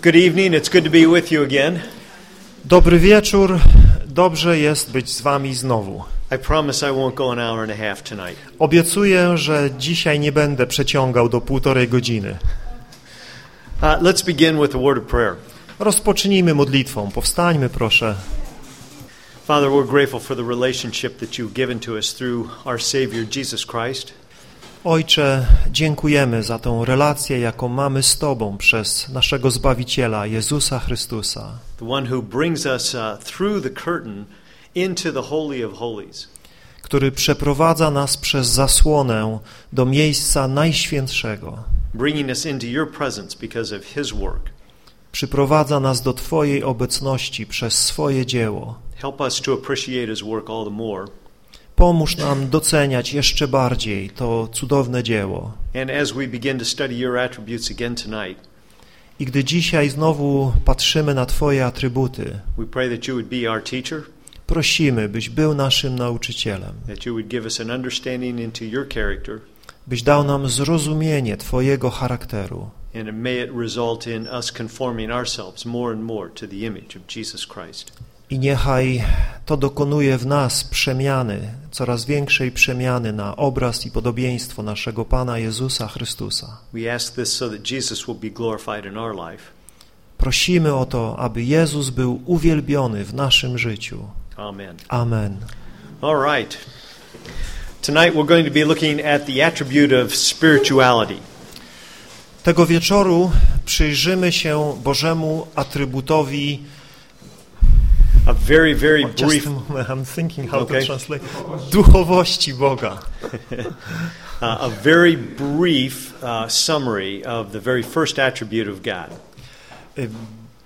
Good evening. It's good to be with you again. Dobry wieczór, dobrze jest być z wami znowu. I promise I won't go an hour and a half tonight. Obiecuję, że dzisiaj nie będę przeciągał do półtorej godziny. Uh, let's begin with a word of prayer. Rozpocznijmy modlitwą. Powstańmy, proszę. Father, we're grateful for the relationship that you've given to us through our Savior Jesus Christ. Ojcze, dziękujemy za tą relację, jaką mamy z Tobą przez naszego Zbawiciela, Jezusa Chrystusa, the one who brings us uh, through the curtain into the Holy of Holies. który przeprowadza nas przez zasłonę do miejsca najświętszego. bringing us into your presence because of his work. Przyprowadza nas do Twojej obecności przez swoje dzieło. Help us to appreciate his work all the more. Pomóż nam doceniać jeszcze bardziej to cudowne dzieło. I gdy dzisiaj znowu patrzymy na Twoje atrybuty, prosimy, byś był naszym nauczycielem, byś dał nam zrozumienie Twojego charakteru and may it result in us conforming ourselves more and more to the image of Jesus Christ. I niechaj to dokonuje w nas przemiany, coraz większej przemiany na obraz i podobieństwo naszego Pana Jezusa Chrystusa. Prosimy o to, aby Jezus był uwielbiony w naszym życiu. Amen. Amen. All right. Tonight we're going to be looking at the attribute of spirituality. Tego wieczoru przyjrzymy się Bożemu atrybutowi A very, very Just brief a moment, I'm thinking how Okay. to translate. Duchowości Boga. Uh, a very brief uh, summary of the very first attribute of God. Y,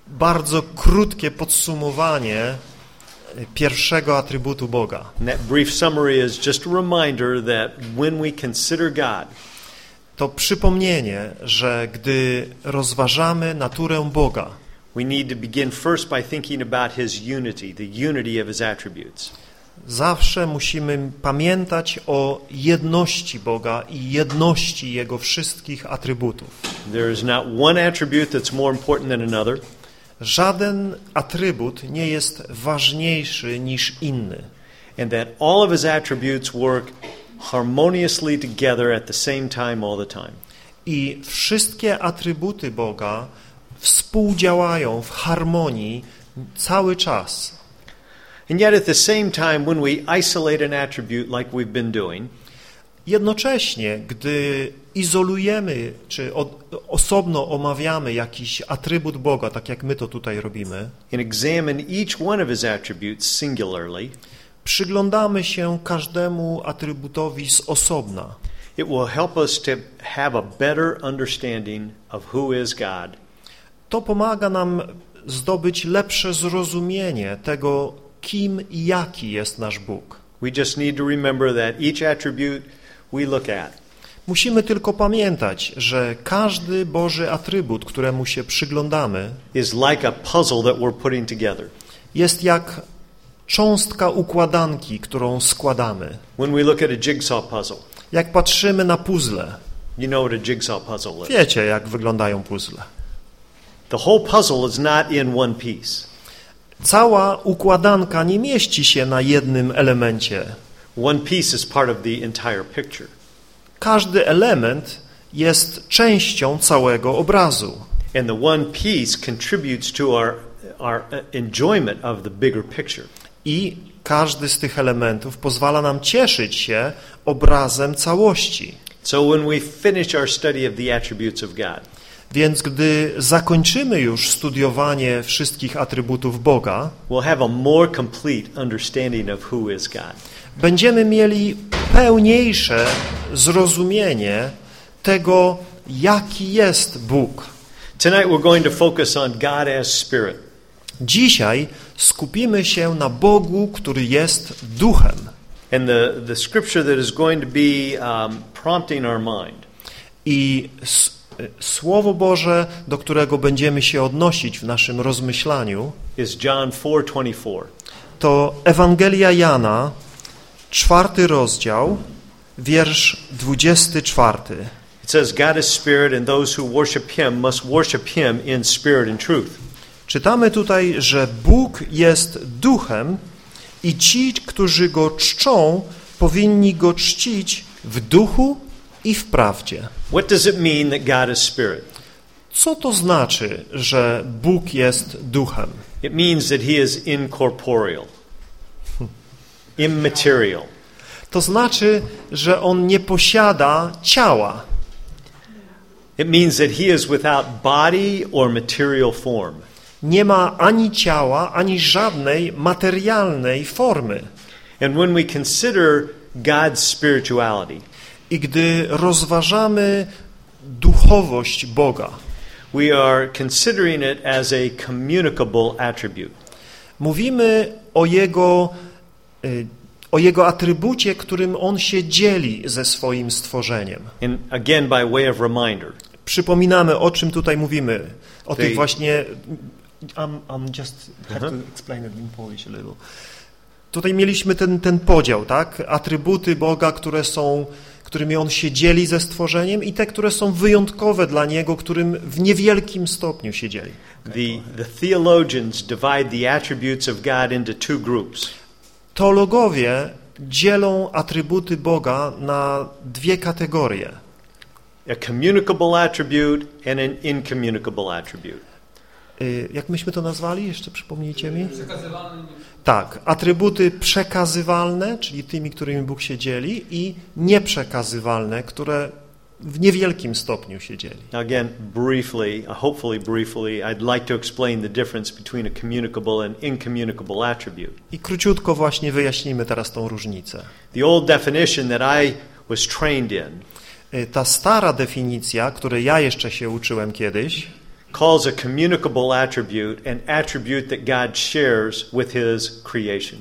Bardzo krótkie podsumowanie y, pierwszego atrybutu Boga. And that brief summary is just a reminder that when we consider God, To przypomnienie, że gdy rozważamy naturę Boga, we need to begin first by thinking about His unity, the unity of His attributes. zawsze musimy pamiętać o jedności Boga i jedności Jego wszystkich atrybutów. There is not one attribute that's more important than another, Żaden atrybut nie jest ważniejszy niż inny. and that all of His attributes work harmoniously together at the same time all the time. I wszystkie atrybuty Boga współdziałają w harmonii cały czas. And yet, at the same time, when we isolate an attribute like we've been doing, Jednocześnie, gdy izolujemy czy od, osobno omawiamy jakiś atrybut Boga, tak jak my to tutaj robimy, and examine each one of His attributes singularly, przyglądamy się każdemu atrybutowi z osobna. it will help us to have a better understanding of who is God To pomaga nam zdobyć lepsze zrozumienie tego, kim i jaki jest nasz Bóg. We just need to remember that each attribute we look at Musimy tylko pamiętać, że każdy Boży atrybut, któremu się przyglądamy, jest jak cząstka układanki, którą składamy. Jak patrzymy na puzzle, wiecie, jak wyglądają puzzle. The whole puzzle is not in one piece. Cała układanka nie mieści się na jednym elemencie. One piece is part of the entire picture. Każdy element jest częścią całego obrazu. And the one piece contributes to our, our enjoyment of the bigger picture. I każdy z tych elementów pozwala nam cieszyć się obrazem całości. So when we finish our study of the attributes of God, Więc gdy zakończymy już studiowanie wszystkich atrybutów Boga, we'll będziemy mieli pełniejsze zrozumienie tego, jaki jest Bóg. Tonight we're going to focus on God as Spirit. Dzisiaj skupimy się na Bogu, który jest duchem. And the, the scripture that is going to be um, prompting our mind I s- Słowo Boże, do którego będziemy się odnosić w naszym rozmyślaniu, is John 4:24. to Ewangelia Jana, czwarty rozdział, wiersz 24. It says, God is spirit, and those who worship him must worship him in spirit and truth. Czytamy tutaj, że Bóg jest duchem i ci, którzy go czczą, powinni go czcić w duchu i w prawdzie. What does it mean that God is spirit? Co to znaczy, że Bóg jest duchem? It means that he is incorporeal, immaterial. To znaczy, że on nie posiada ciała. It means that he is without body or material form. Nie ma ani ciała, ani żadnej materialnej formy. And when we consider God's spirituality, I gdy rozważamy duchowość Boga, we are considering it as a communicable attribute. mówimy o Jego, y, o Jego atrybucie, którym On się dzieli ze swoim stworzeniem. And again, by way of reminder, Przypominamy, o czym tutaj mówimy. O Tej- tych właśnie... I'm, I'm just have Aha. to explain it in Polish a little. Tutaj mieliśmy ten, ten podział, tak? Atrybuty Boga, które są, którymi On się dzieli ze stworzeniem i te, które są wyjątkowe dla Niego, którym w niewielkim stopniu się dzieli. the, the theologians divide the attributes of God into two groups. Teologowie dzielą atrybuty Boga na dwie kategorie. A communicable attribute and an incommunicable attribute. Y, Jak myśmy to nazwali? Jeszcze przypomnijcie mi. Tak, atrybuty przekazywalne, czyli tymi, którymi Bóg się dzieli i nieprzekazywalne, które w niewielkim stopniu się dzieli. Again, briefly, uh, hopefully briefly, I'd like to explain the difference between a communicable and incommunicable attribute. I króciutko właśnie wyjaśnimy teraz tą różnicę. The old definition that I was trained in Y, Ta stara definicja, której ja jeszcze się uczyłem kiedyś, calls a communicable attribute an attribute that God shares with his creation.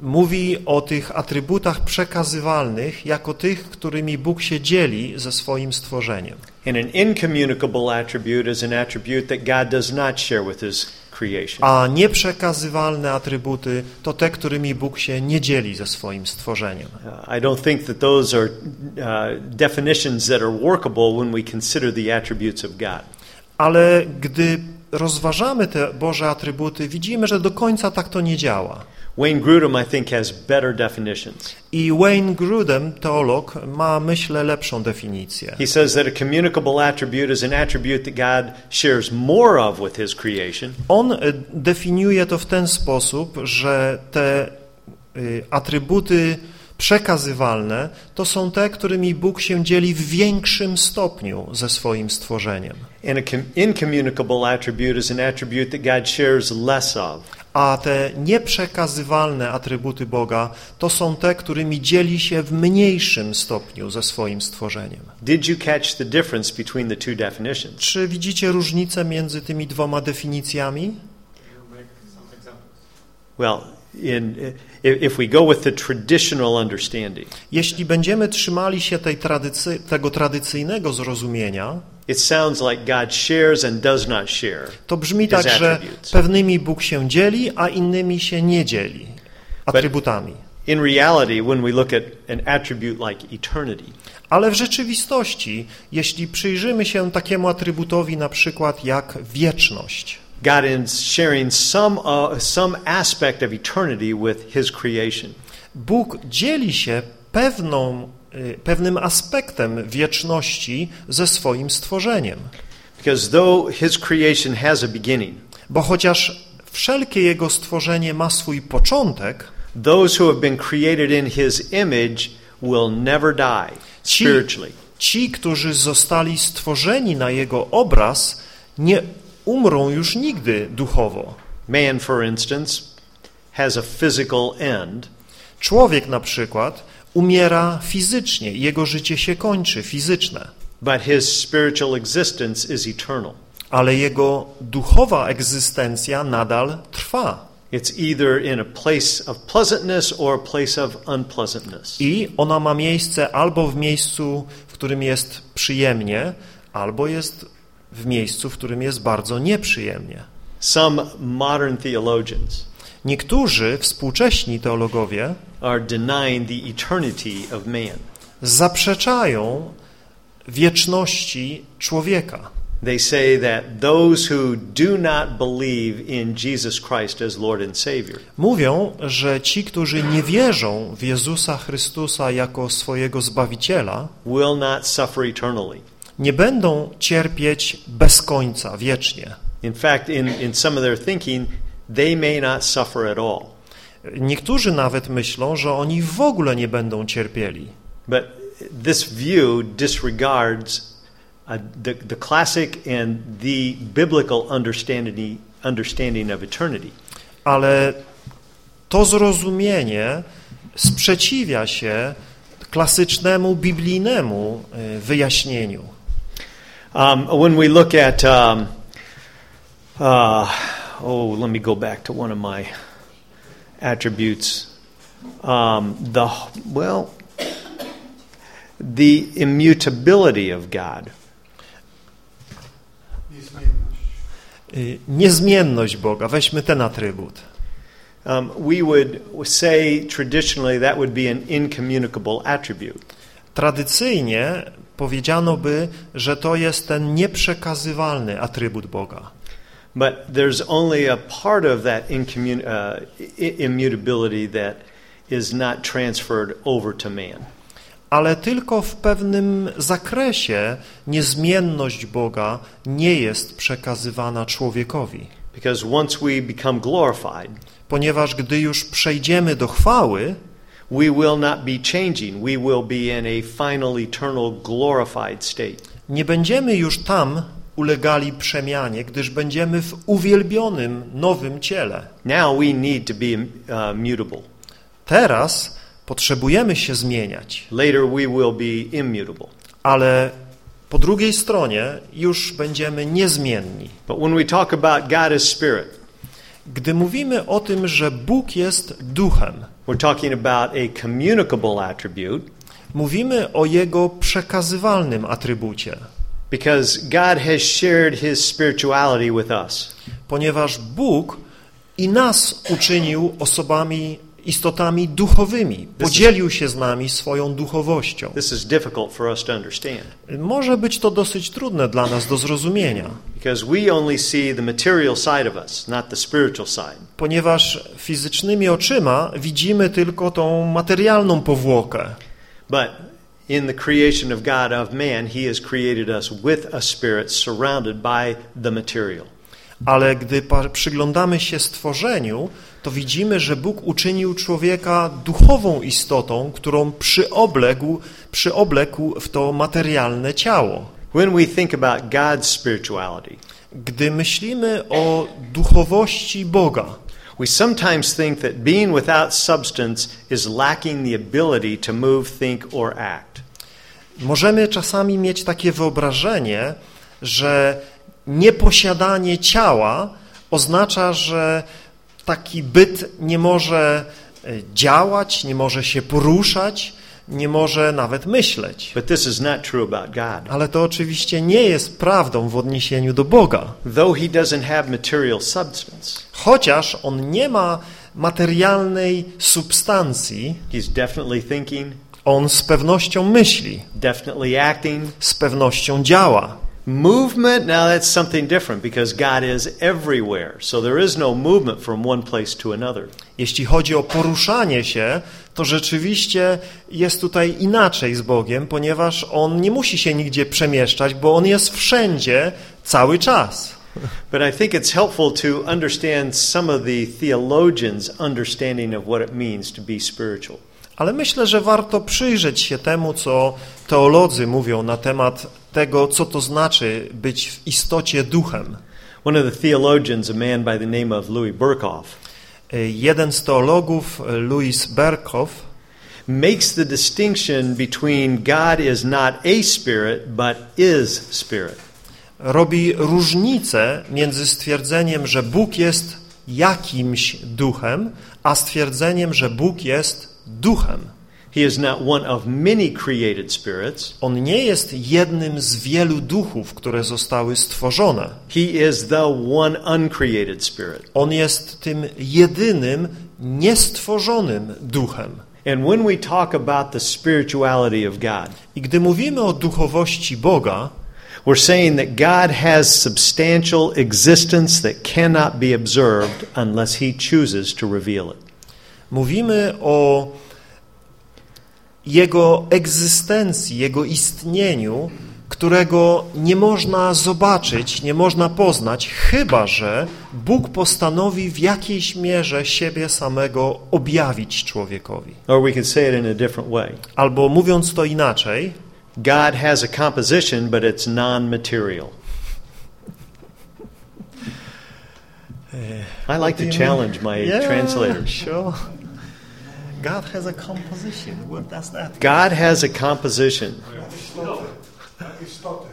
mówi o tych atrybutach przekazywalnych jako tych, którymi Bóg się dzieli ze swoim stworzeniem. And an incommunicable attribute is an attribute that God does not share with his creation. A nieprzekazywalne atrybuty to te, którymi Bóg się nie dzieli ze swoim stworzeniem. Uh, I don't think that those are uh, definitions that are workable when we consider the attributes of God. Ale gdy rozważamy te Boże atrybuty, widzimy, że do końca tak to nie działa. Wayne Grudem, I think, has better definitions. I Wayne Grudem, teolog, ma, myślę, lepszą definicję. He says that a communicable attribute is an attribute that God shares more of with his creation, On y, definiuje to w ten sposób, że te y, atrybuty przekazywalne to są te, którymi Bóg się dzieli w większym stopniu ze swoim stworzeniem. a te nieprzekazywalne atrybuty Boga to są te, którymi dzieli się w mniejszym stopniu ze swoim stworzeniem. Czy widzicie różnicę między tymi dwoma definicjami? Well, in, if, we go with the traditional understanding, Jeśli będziemy trzymali się tej tradycy, tego tradycyjnego zrozumienia, it sounds like God shares and does not share. to brzmi tak, że pewnymi Bóg się dzieli, a innymi się nie dzieli atrybutami. In reality, when we look at an attribute like eternity, Ale w rzeczywistości, jeśli przyjrzymy się takiemu atrybutowi na przykład jak wieczność, God is sharing some, uh, some aspect of eternity with His creation. Bóg dzieli się pewną, y, pewnym aspektem wieczności ze swoim stworzeniem. Because though His creation has a beginning, Bo chociaż wszelkie Jego stworzenie ma swój początek, those who have been created in His image will never die ci, spiritually. ci, którzy zostali stworzeni na Jego obraz, nie umrą już nigdy duchowo. Man, for instance, has a physical end, Człowiek na przykład umiera fizycznie, jego życie się kończy, fizyczne, but his spiritual existence is eternal. ale jego duchowa egzystencja nadal trwa. It's either in a place of pleasantness or a place of unpleasantness. I ona ma miejsce albo w miejscu, w którym jest przyjemnie, albo jest w miejscu, w którym jest bardzo nieprzyjemnie. Some modern theologians Niektórzy współcześni teologowie are denying the eternity of man. zaprzeczają wieczności człowieka. They say that those who do not believe in Jesus Christ as Lord and Savior Mówią, że ci, którzy nie wierzą w Jezusa Chrystusa jako swojego Zbawiciela, will not suffer eternally. Nie będą cierpieć bez końca, wiecznie. In fact, in, in some of their thinking, they may not suffer at all. Niektórzy nawet myślą, że oni w ogóle nie będą cierpieli. But this view disregards uh, the, the classic and the biblical understanding, understanding of eternity. Ale to zrozumienie sprzeciwia się klasycznemu biblijnemu y, wyjaśnieniu. Um, when we look at, um, uh, oh, let me go back to one of my attributes. Um, the well, the immutability of God. Y, Niezmienność Boga, weźmy ten atrybut. Um, we would say traditionally that would be an incommunicable attribute. Tradycyjnie powiedziano by, że to jest ten nieprzekazywalny atrybut Boga. But there's only a part of that uh, immutability that is not transferred over to man. Ale tylko w pewnym zakresie niezmienność Boga nie jest przekazywana człowiekowi. Because once we become glorified, Ponieważ gdy już przejdziemy do chwały, we will not be changing. We will be in a final, eternal, glorified state. nie będziemy już tam ulegali przemianie, gdyż będziemy w uwielbionym nowym ciele. Now we need to be uh, mutable. Teraz potrzebujemy się zmieniać, Later we will be immutable. ale po drugiej stronie już będziemy niezmienni. But when we talk about God as spirit, Gdy mówimy o tym, że Bóg jest duchem, we're talking about a communicable attribute mówimy o Jego przekazywalnym atrybucie, because God has shared his spirituality with us. ponieważ Bóg i nas uczynił osobami, istotami duchowymi, podzielił się z nami swoją duchowością. This is difficult for us to understand Może być to dosyć trudne dla nas do zrozumienia, because we only see the material side of us, not the spiritual side. ponieważ fizycznymi oczyma widzimy tylko tą materialną powłokę. But in the creation of God of man, he has created us with a spirit surrounded by the material. Ale gdy przyglądamy się stworzeniu, to widzimy, że Bóg uczynił człowieka duchową istotą, którą przyobległ, przyoblekł w to materialne ciało. When we think about God's spirituality, Gdy myślimy o duchowości Boga, we sometimes think that being without substance is lacking the ability to move, think, or act. możemy czasami mieć takie wyobrażenie, że nieposiadanie ciała oznacza, że taki byt nie może e, działać, nie może się poruszać, nie może nawet myśleć. Ale to oczywiście nie jest prawdą w odniesieniu do Boga. Chociaż On nie ma materialnej substancji, On z pewnością myśli, z pewnością działa. Movement, now that's something different because God is everywhere. So there is no movement from one place to another. Jeśli chodzi o poruszanie się, to rzeczywiście jest tutaj inaczej z Bogiem, ponieważ On nie musi się nigdzie przemieszczać, bo On jest wszędzie cały czas. But I think it's helpful to understand some of the theologians' understanding of what it means to be spiritual. Ale myślę, że warto przyjrzeć się temu, co teolodzy mówią na temat tego, co to znaczy być w istocie duchem. One of the theologians, a man by the name of Louis Burkhoff, Jeden z teologów, Louis Berkhoff, makes the distinction between God is not a spirit, but is spirit. robi różnicę między stwierdzeniem, że Bóg jest jakimś duchem, a stwierdzeniem, że Bóg jest duchem. He is not one of many created spirits. On nie jest jednym z wielu duchów, które zostały stworzone. He is the one uncreated spirit. On jest tym jedynym niestworzonym duchem. And when we talk about the spirituality of God, I gdy mówimy o duchowości Boga, we're saying that God has substantial existence that cannot be observed unless He chooses to reveal it. Mówimy o Jego egzystencji, Jego istnieniu, którego nie można zobaczyć, nie można poznać, chyba że Bóg postanowi w jakiejś mierze siebie samego objawić człowiekowi. Albo mówiąc to inaczej, God has a composition, but it's non material. I like to challenge my translators. Sure. God has a composition. What does that God has a composition. Istoty.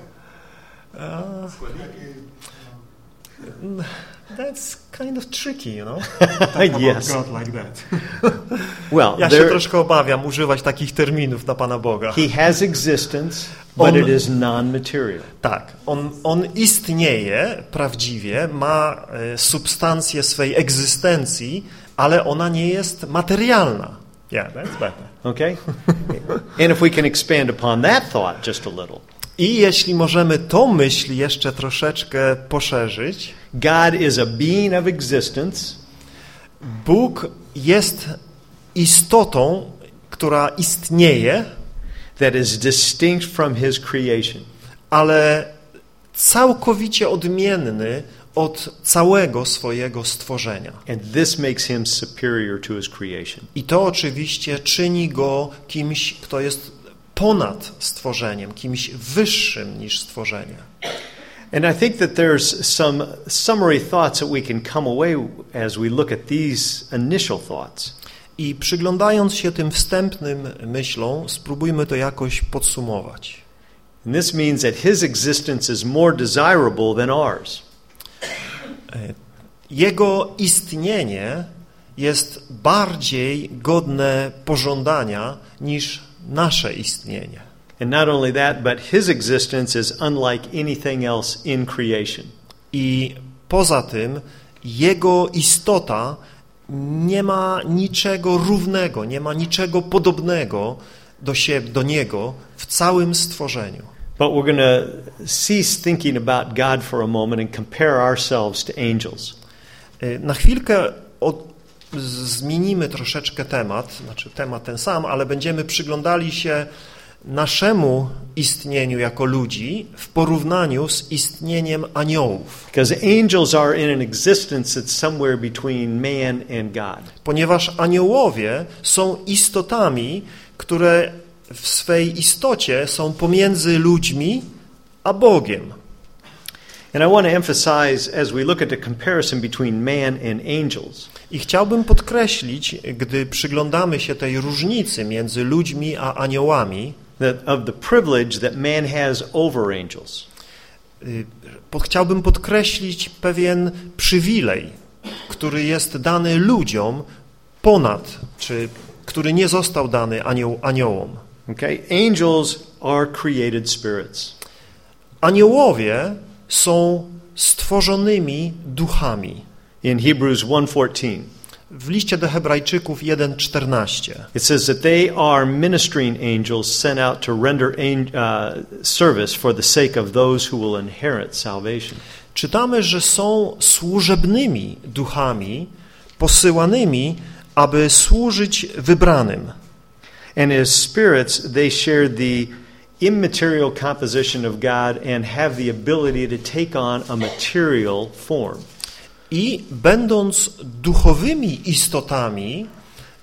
That's kind of tricky, you know? About yes. God like that. Well, Ja się there, troszkę obawiam używać takich terminów na Pana Boga. He has existence, but On- it is non material. Tak, on, on istnieje prawdziwie, ma e, substancję swej egzystencji, ale ona nie jest materialna. Yeah, that's better. Okay? and if we can expand upon that thought just a little, I jeśli możemy tą myśl jeszcze troszeczkę poszerzyć, God is a being of existence, Bóg jest istotą, która istnieje, that is distinct from His creation. ale całkowicie odmienny od całego swojego stworzenia. And this makes Him superior to His creation. I to oczywiście czyni go kimś, kto jest ponad stworzeniem, kimś wyższym niż stworzenie. And I think that there's some summary thoughts that we can come away as we look at these initial thoughts. I przyglądając się tym wstępnym myślom, spróbujmy to jakoś podsumować. And this means that His existence is more desirable than ours. Jego istnienie jest bardziej godne pożądania niż nasze istnienie. And not only that, but His existence is unlike anything else in creation. I poza tym jego istota nie ma niczego równego, nie ma niczego podobnego do siebie, do niego w całym stworzeniu. But we're going to cease thinking about God for a moment and compare ourselves to angels. Y, Na chwilkę od, zmienimy troszeczkę temat, znaczy temat ten sam, ale będziemy przyglądali się naszemu istnieniu jako ludzi w porównaniu z istnieniem aniołów. Ponieważ aniołowie są istotami, które w swej istocie są pomiędzy ludźmi a Bogiem. And I want to emphasize as we look at the comparison between man and angels I chciałbym podkreślić, gdy przyglądamy się tej różnicy między ludźmi a aniołami, that of the privilege that man has over angels. y, pod, chciałbym podkreślić pewien przywilej, który jest dany ludziom ponad, czy który nie został dany anioł, aniołom. Okay? Angels are created spirits. Aniołowie są stworzonymi duchami. In Hebrews 1:14, W liście do Hebrajczyków 1:14 it says that they are ministering angels sent out to render uh, service for the sake of those who will inherit salvation. czytamy, że są służebnymi duchami posyłanymi, aby służyć wybranym. And as spirits, they share the immaterial composition of God and have the ability to take on a material form. I będąc duchowymi istotami,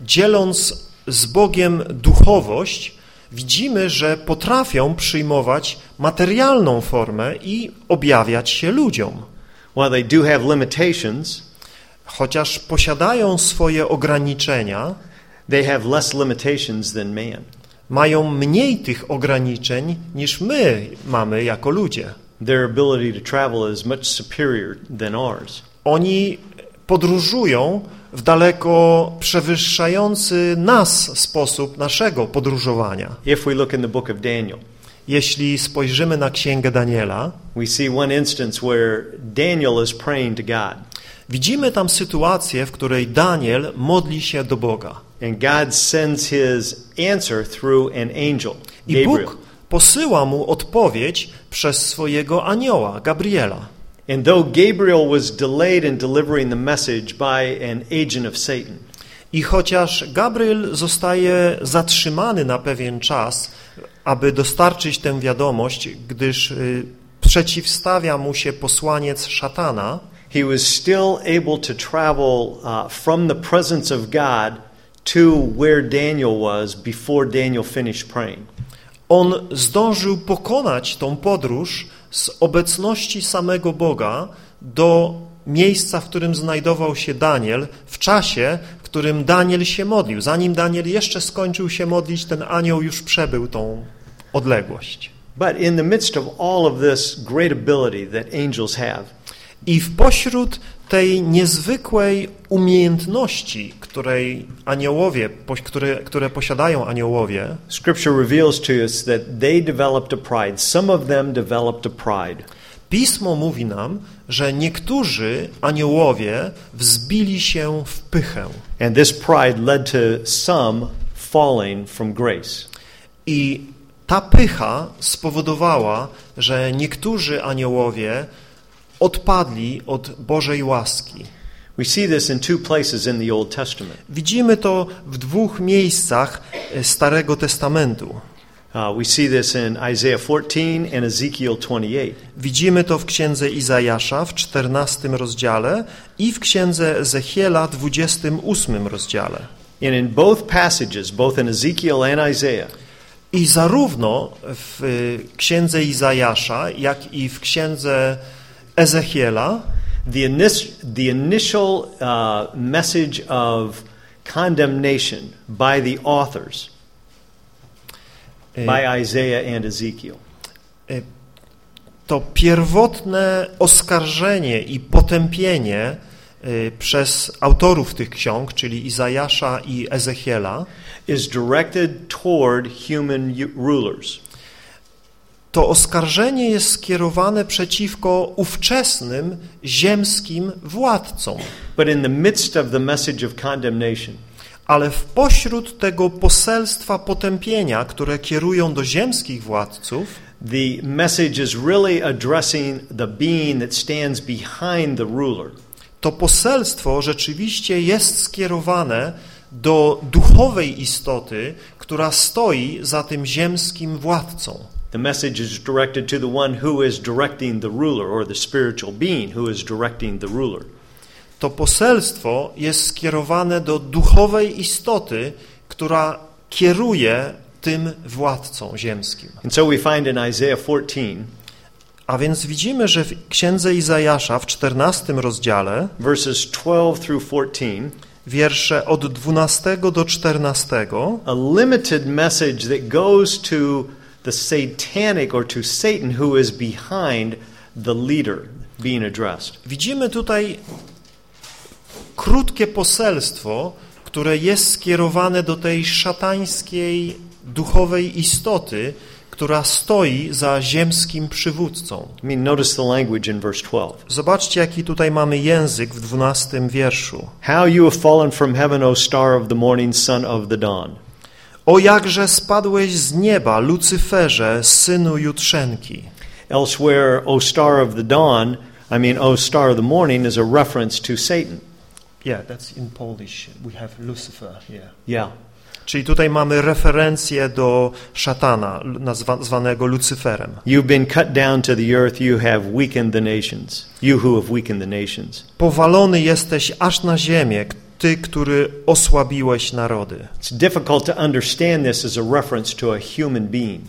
dzieląc z Bogiem duchowość, widzimy, że potrafią przyjmować materialną formę i objawiać się ludziom. While they do have limitations, Chociaż posiadają swoje ograniczenia, they have less limitations than man. mają mniej tych ograniczeń niż my mamy jako ludzie. Their ability to travel is much superior than ours. Oni podróżują w daleko przewyższający nas sposób naszego podróżowania. If we look in the book of Daniel, Jeśli spojrzymy na księgę Daniela, we see one instance where Daniel is praying to God. Widzimy tam sytuację, w której Daniel modli się do Boga. And God sends his answer through an angel, I. Bóg posyła mu odpowiedź przez swojego anioła, Gabriela. And though Gabriel was delayed in delivering the message by an agent of Satan, I chociaż Gabriel zostaje zatrzymany na pewien czas, aby dostarczyć tę wiadomość, gdyż y, przeciwstawia mu się posłaniec szatana, he was still able to travel uh, from the presence of God to where Daniel was before Daniel finished praying. on zdążył pokonać tą podróż z obecności samego Boga do miejsca, w którym znajdował się Daniel, w czasie, w którym Daniel się modlił. Zanim Daniel jeszcze skończył się modlić, ten anioł już przebył tą odległość. But in the midst of all of this great ability that angels have, I w pośród tej niezwykłej umiejętności, której aniołowie, które, które posiadają aniołowie, Scripture reveals to us that they developed a pride. Some of them developed a pride. Pismo mówi nam, że niektórzy aniołowie wzbili się w pychę And this pride led to some falling from grace. i ta pycha spowodowała, że niektórzy aniołowie odpadli od Bożej łaski. We see this in two places in the Old Testament. Widzimy to w dwóch miejscach e, Starego Testamentu. Uh, we see this in Isaiah 14 and Ezekiel 28. Widzimy to w księdze Izajasza w 14 rozdziale i w księdze Ezechiela w 28 rozdziale. And in both passages, both in Ezekiel and Isaiah, I zarówno w y, księdze Izajasza, jak i w księdze Ezechiela the, inis- the initial uh, message of condemnation by the authors, y, by Isaiah and Ezekiel, to pierwotne oskarżenie i potępienie y, przez autorów tych ksiąg, czyli Izajasza i Ezechiela, is directed toward human rulers. To oskarżenie jest skierowane przeciwko ówczesnym ziemskim władcom. But in the midst of the message of condemnation, Ale w pośród tego poselstwa potępienia, które kierują do ziemskich władców, the message is really addressing the being that stands behind the ruler. to poselstwo rzeczywiście jest skierowane do duchowej istoty, która stoi za tym ziemskim władcą. The message is directed to the one who is directing the ruler, or the spiritual being who is directing the ruler. To poselstwo jest skierowane do duchowej istoty, która kieruje tym władcą ziemskim. And so we find in Isaiah 14, A więc widzimy, że w księdze Izajasza w 14 rozdziale, verses 12 through 14, wiersze od 12 do 14, a limited message that goes to the satanic or to Satan who is behind the leader being addressed. widzimy tutaj krótkie poselstwo, które jest skierowane do tej szatańskiej duchowej istoty, która stoi za ziemskim przywódcą. I mean, notice the language in verse 12. Zobaczcie, jaki tutaj mamy język w 12 wierszu. How you have fallen from heaven, O star of the morning, son of the dawn. O jakże spadłeś z nieba, Lucyferze, synu Jutrzenki. Elsewhere, O star of the dawn, I mean, O star of the morning, is a reference to Satan. Yeah, that's in Polish. We have Lucifer here. Yeah. Czyli tutaj mamy referencję do szatana, nazwa, zwanego Lucyferem. You've been cut down to the earth, you have weakened the nations. You who have weakened the nations. Powalony jesteś aż na ziemię, ty, który osłabiłeś narody. It's difficult to understand this as a reference to a human being.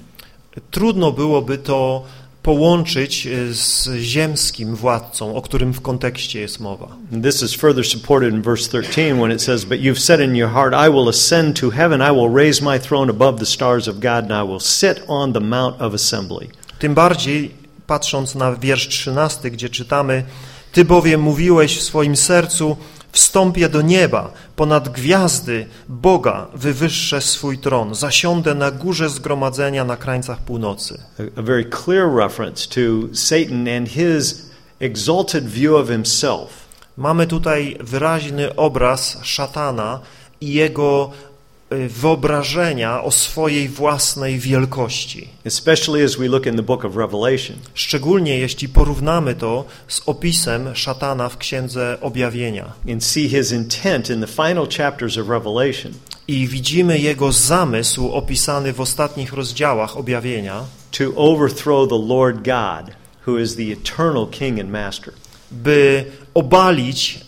Trudno byłoby to połączyć y, z ziemskim władcą, o którym w kontekście jest mowa. This is further supported in verse 13 when it says, But you've said in your heart, I will ascend to heaven, I will raise my throne above the stars of God, and I will sit on the mount of assembly. Tym bardziej patrząc na wiersz 13, gdzie czytamy Ty bowiem mówiłeś w swoim sercu Wstąpię do nieba, ponad gwiazdy Boga wywyższę swój tron, zasiądę na górze zgromadzenia na krańcach północy. A, very clear reference to Satan and his exalted view of himself. Mamy tutaj wyraźny obraz szatana i jego wyobrażenia o swojej własnej wielkości. Szczególnie jeśli porównamy to z opisem szatana w Księdze Objawienia. I widzimy jego zamysł opisany w ostatnich rozdziałach Objawienia. To overthrow the Lord God, who is the eternal King and Master. By obalić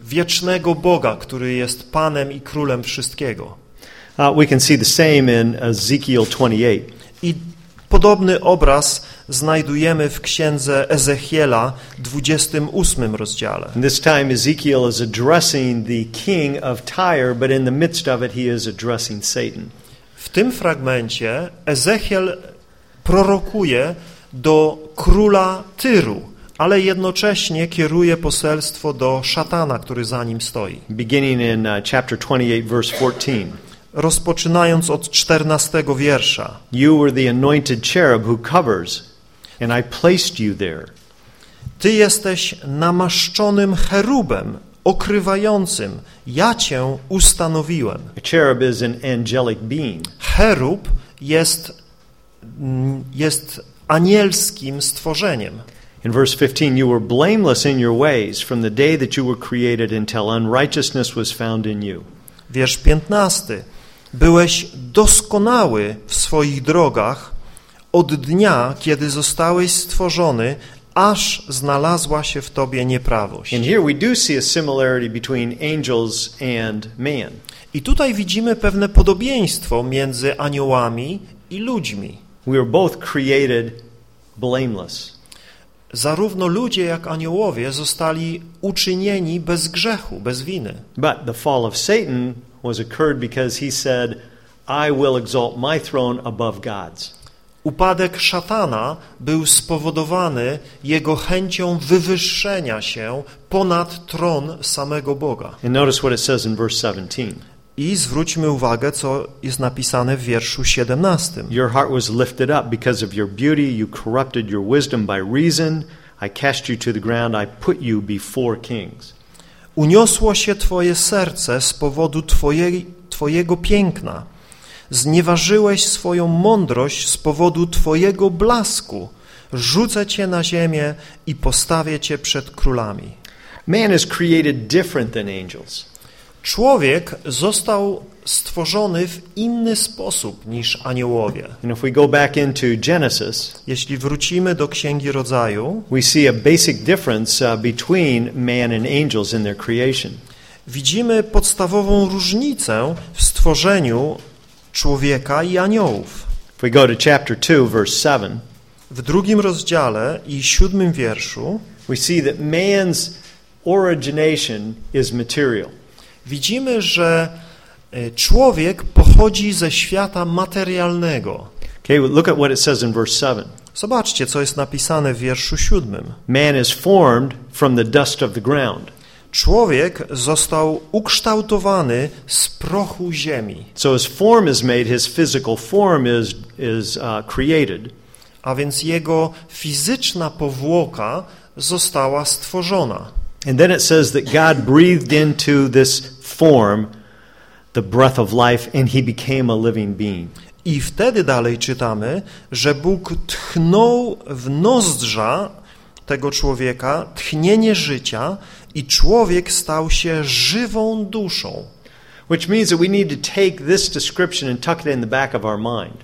wiecznego Boga, który jest Panem i Królem wszystkiego. Uh, we can see the same in Ezekiel 28. I podobny obraz znajdujemy w księdze Ezechiela 28 rozdziale. And this time Ezekiel is addressing the king of Tyre, but in the midst of it he is addressing Satan. W tym fragmencie Ezechiel prorokuje do króla Tyru, ale jednocześnie kieruje poselstwo do szatana, który za nim stoi. Beginning in uh, chapter 28 verse 14. Rozpoczynając od 14 wiersza. You were the anointed cherub who covers, and I placed you there. Ty jesteś namaszczonym cherubem, okrywającym. Ja cię ustanowiłem. A cherub is an angelic being. Cherub jest, mm, jest anielskim stworzeniem. In verse 15, you were blameless in your ways from the day that you were created until unrighteousness was found in you. Wiersz 15. Byłeś doskonały w swoich drogach od dnia, kiedy zostałeś stworzony, aż znalazła się w tobie nieprawość. And here we do see a similarity between angels and man. I tutaj widzimy pewne podobieństwo między aniołami i ludźmi. We were both created blameless. Zarówno ludzie jak aniołowie zostali uczynieni bez grzechu, bez winy. But the fall of Satan was occurred because he said, I will exalt my throne above God's. Upadek szatana był spowodowany jego chęcią wywyższenia się ponad tron samego Boga. And notice what it says in verse 17. I zwróćmy uwagę, co jest napisane w wierszu 17. Your heart was lifted up because of your beauty. You corrupted your wisdom by reason. I cast you to the ground. I put you before kings. Uniosło się Twoje serce z powodu twojej, Twojego piękna. Znieważyłeś swoją mądrość z powodu Twojego blasku. Rzucę Cię na ziemię i postawię Cię przed królami. Man is created different than angels. Człowiek został stworzony w inny sposób niż aniołowie. And if we go back into Genesis, Jeśli wrócimy do Księgi Rodzaju, we see a basic difference uh, between man and angels in their creation. widzimy podstawową różnicę w stworzeniu człowieka i aniołów. If we go to chapter 2, verse 7, W drugim rozdziale i siódmym wierszu we see that man's origination is material. widzimy, że człowiek pochodzi ze świata materialnego. Okay, look at what it says in verse 7. Zobaczcie, co jest napisane w wierszu siódmym. Man is formed from the dust of the ground. Człowiek został ukształtowany z prochu ziemi, So his form is made, his physical form is, is uh, created. a więc jego fizyczna powłoka została stworzona. And then it says that God breathed into this form the breath of life and he became a living being. I wtedy dalej czytamy, że Bóg tchnął w nozdrza tego człowieka tchnienie życia i człowiek stał się żywą duszą. Which means that we need to take this description and tuck it in the back of our mind.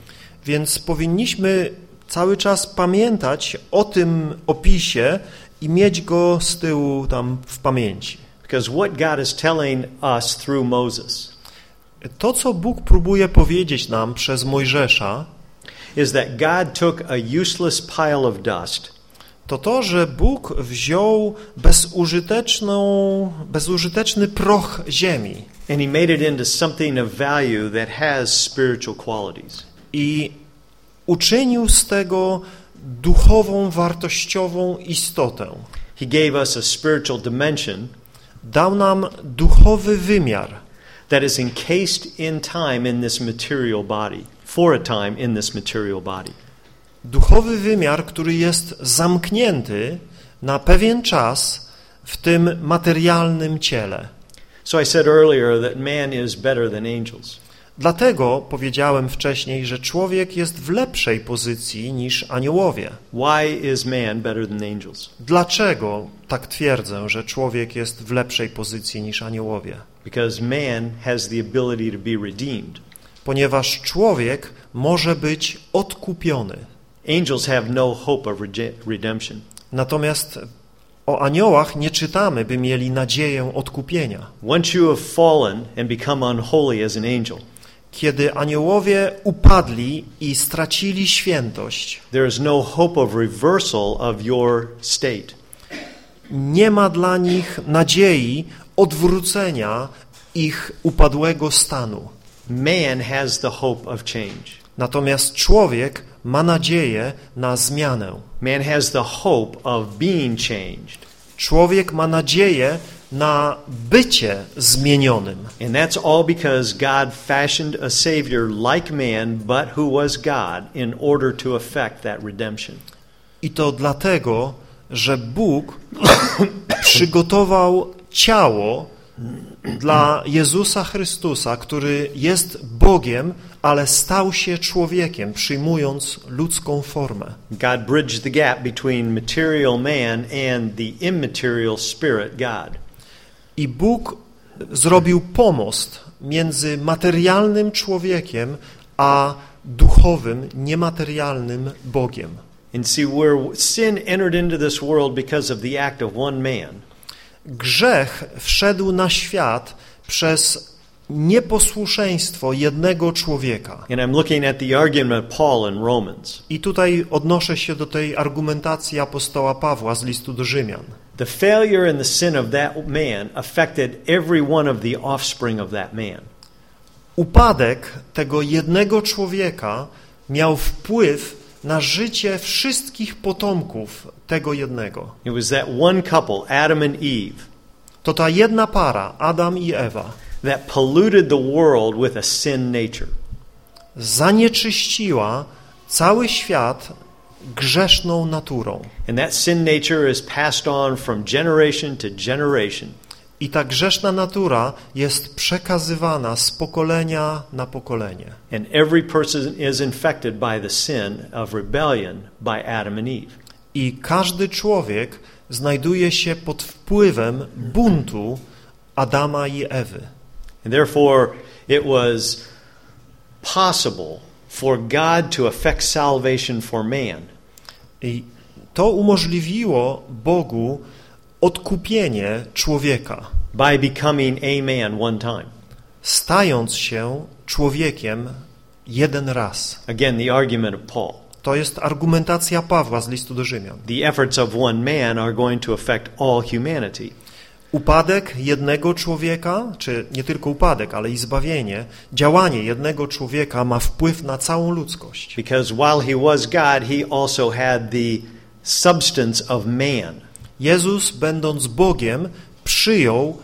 Więc powinniśmy cały czas pamiętać o tym opisie i mieć go z tyłu tam w pamięci. Because what God is telling us through Moses To, co Bóg próbuje powiedzieć nam przez Mojżesza, is that God took a useless pile of dust to to, że Bóg wziął bezużyteczną, bezużyteczny proch ziemi and he made it into something of value that has spiritual qualities. i uczynił z tego duchową, wartościową istotę. He gave us a spiritual dimension Dał nam duchowy wymiar, that is encased in time in this material body, for a time in this material body. duchowy wymiar, który jest zamknięty na pewien czas w tym materialnym ciele. So I said earlier that man is better than angels. Dlatego powiedziałem wcześniej, że człowiek jest w lepszej pozycji niż aniołowie. Why is man better than angels? Dlaczego tak twierdzę, że człowiek jest w lepszej pozycji niż aniołowie? Because man has the ability to be redeemed. Ponieważ człowiek może być odkupiony. Angels have no hope of redemption. Natomiast o aniołach nie czytamy, by mieli nadzieję odkupienia. Once you have fallen and become unholy as an angel, kiedy aniołowie upadli i stracili świętość, there is no hope of reversal of your state. Nie ma dla nich nadziei odwrócenia ich upadłego stanu. Man has the hope of change. Natomiast człowiek ma nadzieję na zmianę. Man has the hope of being changed. Człowiek ma nadzieję na bycie zmienionym. And that's all because God fashioned a savior like man but who was God in order to effect that redemption. I to dlatego, że Bóg przygotował ciało dla Jezusa Chrystusa, który jest Bogiem, ale stał się człowiekiem, przyjmując ludzką formę. God bridged the gap between material man and the immaterial spirit God. I Bóg zrobił pomost między materialnym człowiekiem a duchowym, niematerialnym Bogiem. And see where sin entered into this world because of the act of one man. Grzech wszedł na świat przez nieposłuszeństwo jednego człowieka. I tutaj odnoszę się do tej argumentacji apostoła Pawła z listu do Rzymian. The failure and the sin of that man affected every one of the offspring of that man. Upadek tego jednego człowieka miał wpływ na życie wszystkich potomków tego jednego. It was that one couple, Adam and Eve. To ta jedna para, Adam i Ewa, that polluted the world with a sin nature. Zanieczyściła cały świat grzeszną naturą. And that sin nature is passed on from generation to generation. I ta grzeszna natura jest przekazywana z pokolenia na pokolenie. And every person is infected by the sin of rebellion by Adam and Eve. I każdy człowiek znajduje się pod wpływem buntu Adama i Ewy. And therefore it was possible for God to effect salvation for man. I to umożliwiło Bogu odkupienie człowieka. By becoming a man one time. Stając się człowiekiem jeden raz. Again, the argument of Paul. To jest argumentacja Pawła z listu do Rzymian. The efforts of one man are going to affect all humanity. Upadek jednego człowieka, czy nie tylko upadek, ale i zbawienie, działanie jednego człowieka ma wpływ na całą ludzkość. Because while he was God, he also had the substance of man. Jezus, będąc Bogiem, przyjął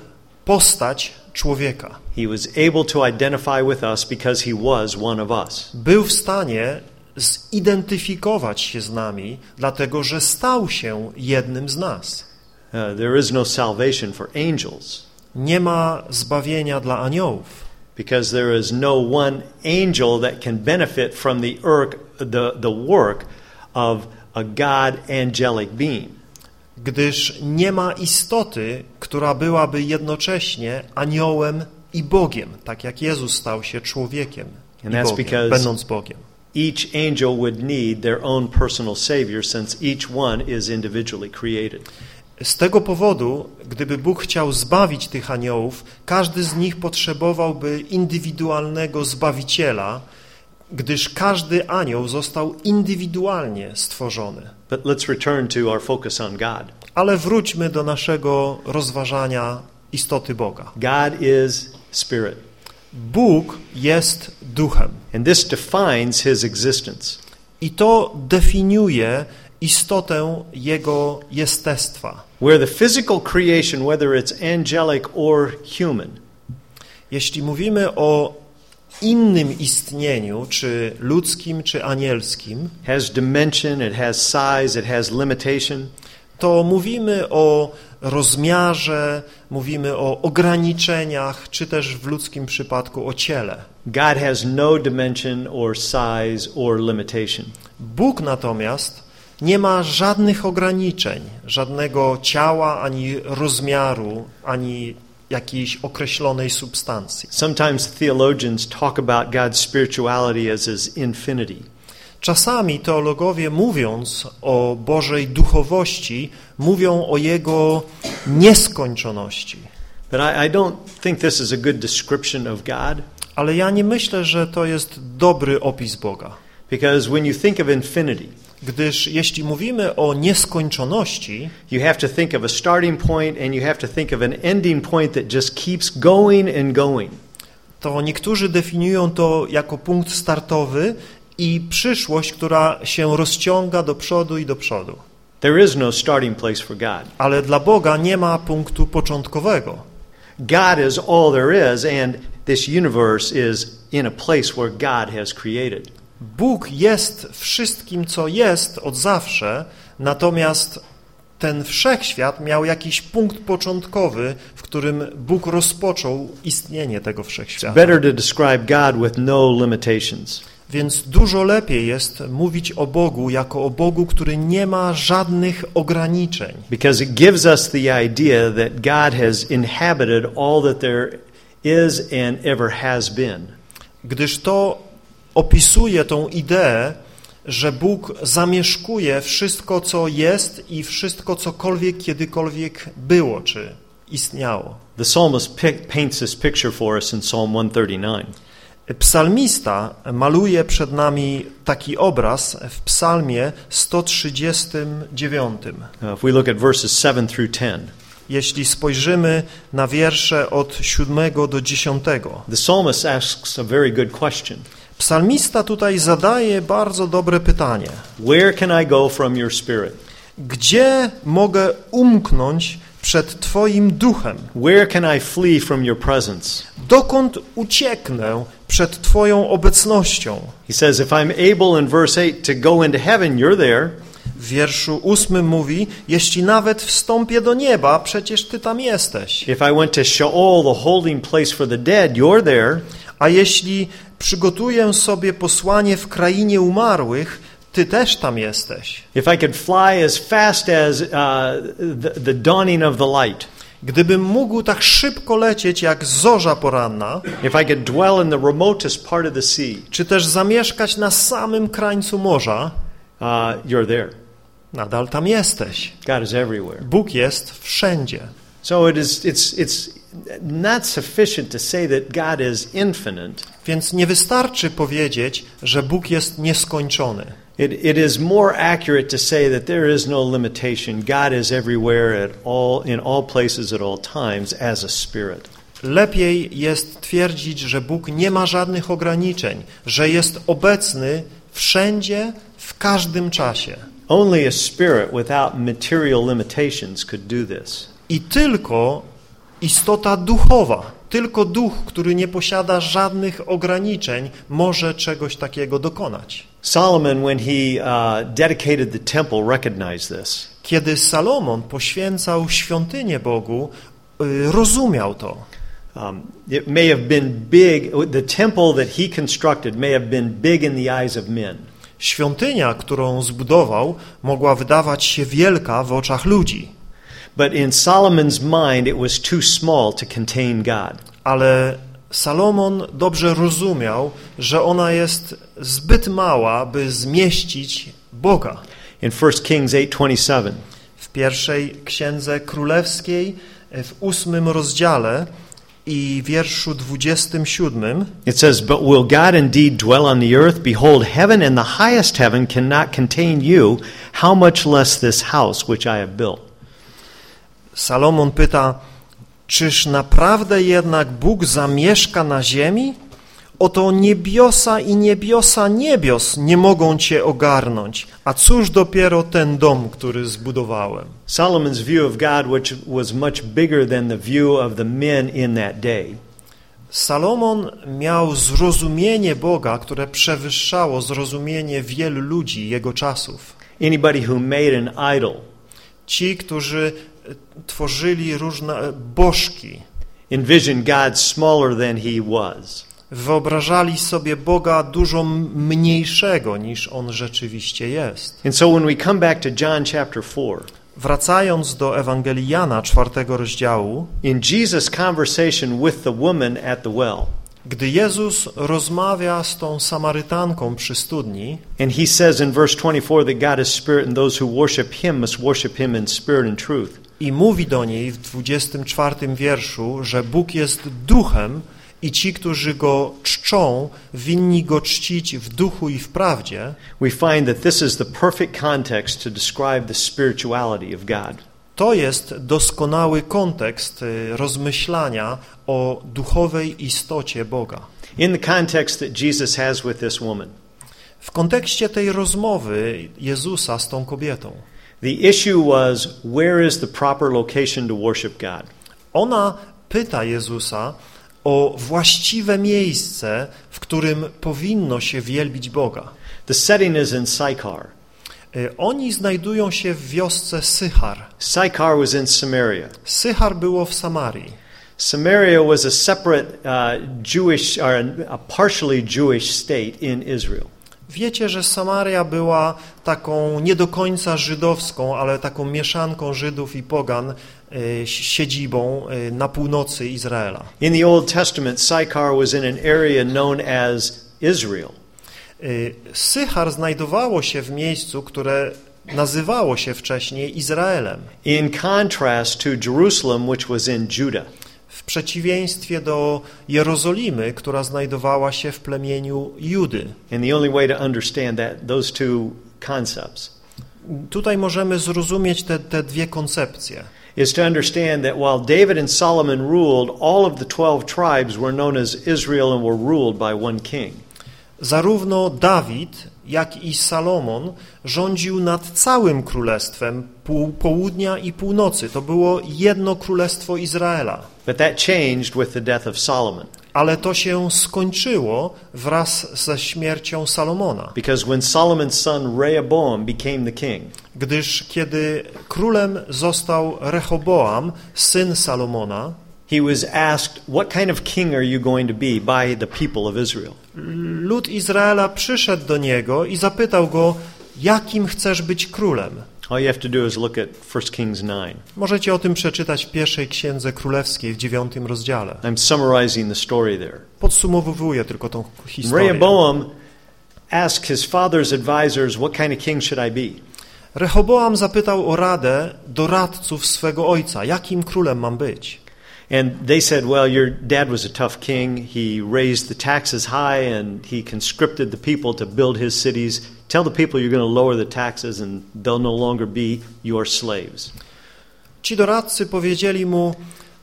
postać człowieka. He was able to identify with us because he was one of us. Był w stanie zidentyfikować się z nami, dlatego że stał się jednym z nas. Uh, there is no salvation for angels. Nie ma zbawienia dla aniołów. Because there is no one angel that can benefit from the, work, the, the work of a God angelic being. Gdyż nie ma istoty, która byłaby jednocześnie aniołem i Bogiem, tak jak Jezus stał się człowiekiem And i Bogiem, będąc Bogiem. Each angel would need their own personal savior since each one is individually created. Z tego powodu, gdyby Bóg chciał zbawić tych aniołów, każdy z nich potrzebowałby indywidualnego Zbawiciela, gdyż każdy anioł został indywidualnie stworzony. But let's return to our focus on God. Ale wróćmy do naszego rozważania istoty Boga. God is spirit. Bóg jest duchem. And this defines his existence. I to definiuje istotę jego jestestwa. Where the physical creation, whether it's angelic or human, Jeśli mówimy o innym istnieniu, czy ludzkim, czy anielskim, has dimension, it has size, it has limitation, to mówimy o rozmiarze, mówimy o ograniczeniach, czy też w ludzkim przypadku o ciele. God has no dimension or size or limitation. Bóg natomiast nie ma żadnych ograniczeń, żadnego ciała, ani rozmiaru, ani jakiejś określonej substancji. Sometimes theologians talk about God's spirituality as his infinity. Czasami teologowie mówiąc o Bożej duchowości, mówią o Jego nieskończoności. But I, I don't think this is a good description of God Ale ja nie myślę, że to jest dobry opis Boga. because when you think of infinity, Gdyż jeśli mówimy o nieskończoności, you have to think of a starting point and you have to think of an ending point that just keeps going and going. to niektórzy definiują to jako punkt startowy i przyszłość, która się rozciąga do przodu i do przodu. There is no starting place for God. Ale dla Boga nie ma punktu początkowego. God is all there is, and this universe is in a place where God has created. Bóg jest wszystkim, co jest od zawsze, natomiast ten wszechświat miał jakiś punkt początkowy, w którym Bóg rozpoczął istnienie tego wszechświata. Better to describe God with no limitations. Więc dużo lepiej jest mówić o Bogu jako o Bogu, który nie ma żadnych ograniczeń. Because it gives us the idea that God has inhabited all that there is and ever has been. Gdyż to opisuje tą ideę, że Bóg zamieszkuje wszystko, co jest i wszystko, cokolwiek kiedykolwiek było czy istniało. The psalmist paints this picture for us in Psalm 139. Psalmista maluje przed nami taki obraz w psalmie 139. Uh, if we look at verses 7 through 10, Jeśli spojrzymy na wiersze od 7 do 10, the psalmist asks a very good question psalmista tutaj zadaje bardzo dobre pytanie. Where can I go from your spirit? Gdzie mogę umknąć przed Twoim duchem? Where can I flee from your presence? Dokąd ucieknę przed Twoją obecnością? He says, If I'm able in verse 8 to go into heaven, you're there. W wierszu ósmym mówi, jeśli nawet wstąpię do nieba, przecież Ty tam jesteś. If I went to Sheol, the holding place for the dead, you're there. A jeśli przygotuję sobie posłanie w krainie umarłych, Ty też tam jesteś. If I could fly as fast as uh, the, the dawning of the light, Gdybym mógł tak szybko lecieć jak zorza poranna, if I could dwell in the remotest part of the sea, czy też zamieszkać na samym krańcu morza, uh, you're there. nadal tam jesteś. God is everywhere. Bóg jest wszędzie. So it is, it's, it's not sufficient to say that God is infinite. Więc nie wystarczy powiedzieć, że Bóg jest nieskończony. It, it is more accurate to say that there is no limitation. God is everywhere at all, in all places at all times as a spirit. Lepiej jest twierdzić, że Bóg nie ma żadnych ograniczeń, że jest obecny wszędzie, w każdym czasie. Only a spirit without material limitations could do this. I tylko istota duchowa, tylko duch, który nie posiada żadnych ograniczeń, może czegoś takiego dokonać. Solomon, when he uh, dedicated the temple, recognized this. Kiedy Salomon poświęcał świątynię Bogu, y, rozumiał to. Um, it may have been big, the temple that he constructed may have been big in the eyes of men. Świątynia, którą zbudował, mogła wydawać się wielka w oczach ludzi, But in Solomon's mind, it was too small to contain God. ale Salomon dobrze rozumiał, że ona jest zbyt mała, by zmieścić Boga. In 1 Kings 8:27, W pierwszej księdze królewskiej, w ósmym rozdziale i wierszu 27 it says, "But will God indeed dwell on the earth? Behold, heaven and the highest heaven cannot contain you. How much less this house which I have built?" Salomon pyta, czyż naprawdę jednak Bóg zamieszka na ziemi? Oto niebiosa i niebiosa niebios nie mogą Cię ogarnąć, a cóż dopiero ten dom, który zbudowałem. Solomon's view of God, which was much bigger than the view of the men in that day, Salomon miał zrozumienie Boga, które przewyższało zrozumienie wielu ludzi jego czasów. anybody who made an idol Ci, którzy tworzyli różne bożki. Envision God smaller than he was. Wyobrażali sobie Boga dużo mniejszego niż on rzeczywiście jest. And so when we come back to John chapter 4, Wracając do Ewangelii Jana, czwartego rozdziału, in Jesus' conversation with the woman at the well, gdy Jezus rozmawia z tą Samarytanką przy studni and he says in verse 24 that God is spirit and those who worship him must worship him in spirit and truth. I mówi do niej w 24 wierszu, że Bóg jest duchem i ci, którzy go czczą, winni go czcić w duchu i w prawdzie, We find that this is the perfect context to describe the spirituality of God. to jest doskonały kontekst y, rozmyślania o duchowej istocie Boga. In the context that Jesus has with this woman, W kontekście tej rozmowy Jezusa z tą kobietą, the issue was where is the proper location to worship God? ona pyta Jezusa o właściwe miejsce, w którym powinno się wielbić Boga. The setting is in Sychar. Y, Oni znajdują się w wiosce Sychar. Sychar was in Samaria. Sychar było w Samarii. Samaria was a separate uh, Jewish or a partially Jewish state in Israel. Wiecie, że Samaria była taką nie do końca żydowską, ale taką mieszanką Żydów i pogan y, siedzibą y, na północy Izraela. In the Old Testament, Sychar was in an area known as Israel. Y, Sychar znajdowało się w miejscu, które nazywało się wcześniej Izraelem, in contrast to Jerusalem, which was in Judah. W przeciwieństwie do Jerozolimy, która znajdowała się w plemieniu Judy. And the only way to understand that those two concepts Tutaj możemy zrozumieć te, te dwie koncepcje. is to understand that while David and Solomon ruled, all of the 12 tribes were known as Israel and were ruled by one king. Zarówno Dawid, jak i Salomon rządził nad całym królestwem pół, południa i północy. To było jedno królestwo Izraela. But that changed with the death of Solomon. Ale to się skończyło wraz ze śmiercią Salomona. Because when Solomon's son Rehoboam became the king, Gdyż kiedy królem został Rehoboam, syn Salomona, he was asked, What kind of king are you going to be by the people of Israel? Lud Izraela przyszedł do niego i zapytał go, jakim chcesz być królem? All you have to do is look at 1 Kings 9. Możecie o tym przeczytać w pierwszej księdze królewskiej w dziewiątym rozdziale. I'm summarizing the story there. Podsumowuję tylko tą historię. Rehoboam asked his father's advisors, What kind of king should I be? Rehoboam zapytał o radę doradców swego ojca, jakim królem mam być. And they said, Well, your dad was a tough king. He raised the taxes high and he conscripted the people to build his cities. Tell the people you're going to lower the taxes and they'll no longer be your slaves. Ci doradcy powiedzieli mu,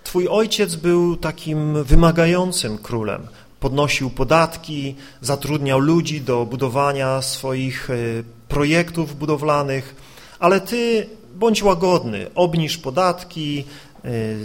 twój ojciec był takim wymagającym królem. Podnosił podatki, zatrudniał ludzi do budowania swoich e, projektów budowlanych, ale ty bądź łagodny, obniż podatki,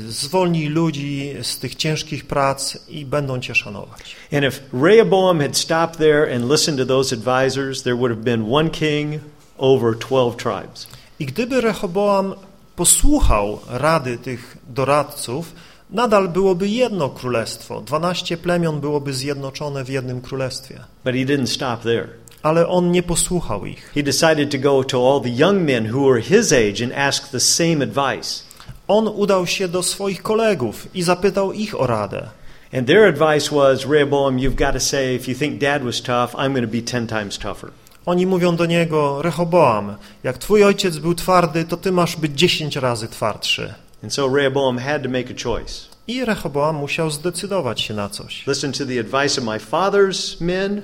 zwolnij ludzi z tych ciężkich prac i będą cię szanować. And if Rehoboam had stopped there and listened to those advisors, there would have been one king over 12 tribes. I gdyby Rehoboam posłuchał rady tych doradców, nadal byłoby jedno królestwo, 12 plemion byłoby zjednoczone w jednym królestwie. But he didn't stop there. Ale on nie posłuchał ich. He decided to go to all the young men who were his age and ask the same advice. On udał się do swoich kolegów i zapytał ich o radę. And their advice was, Rehoboam, you've got to say, if you think dad was tough, I'm going to be 10 times tougher. Oni mówią do niego, Rehoboam, jak twój ojciec był twardy, to ty masz być 10 razy twardszy. And so Rehoboam had to make a choice. I Rehoboam musiał zdecydować się na coś. Listen to the advice of my father's men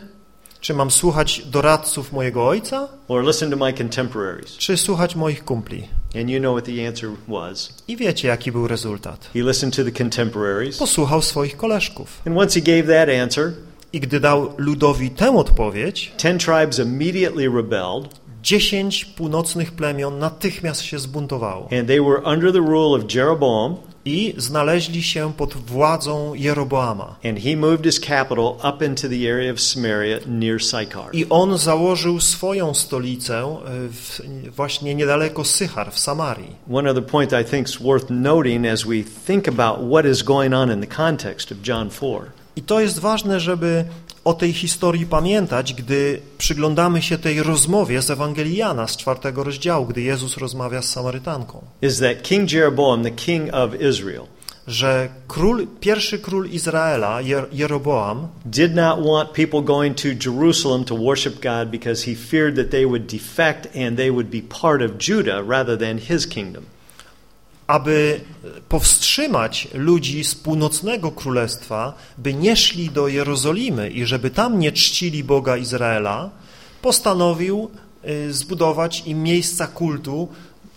Czy mam słuchać doradców mojego ojca, or listen to my contemporaries? czy słuchać moich kumpli? And you know what the answer was. I wiecie, jaki był rezultat. He listened to the contemporaries. Posłuchał swoich koleżków. And once he gave that answer, I gdy dał ludowi tę odpowiedź, 10 tribes immediately rebelled, dziesięć północnych plemion natychmiast się zbuntowało. and they were under the rule of Jeroboam, i znaleźli się pod władzą Jeroboama. And he moved his capital up into the area of Samaria near Sychar. I on założył swoją stolicę e, w, właśnie niedaleko Sychar w Samarii. One other point I think is worth noting as we think about what is going on in the context of John 4. I to jest ważne, żeby o tej historii pamiętać, gdy przyglądamy się tej rozmowie z Ewangelii Jana z czwartego rozdziału, gdy Jezus rozmawia z Samarytanką. Is that King Jeroboam, the king of Israel, że król, pierwszy król Izraela, Jer Jeroboam, did not want people going to Jerusalem to worship God because he feared that they would defect and they would be part of Judah rather than his kingdom. Aby powstrzymać ludzi z północnego królestwa, by nie szli do Jerozolimy i żeby tam nie czcili Boga Izraela, postanowił y, zbudować im miejsca kultu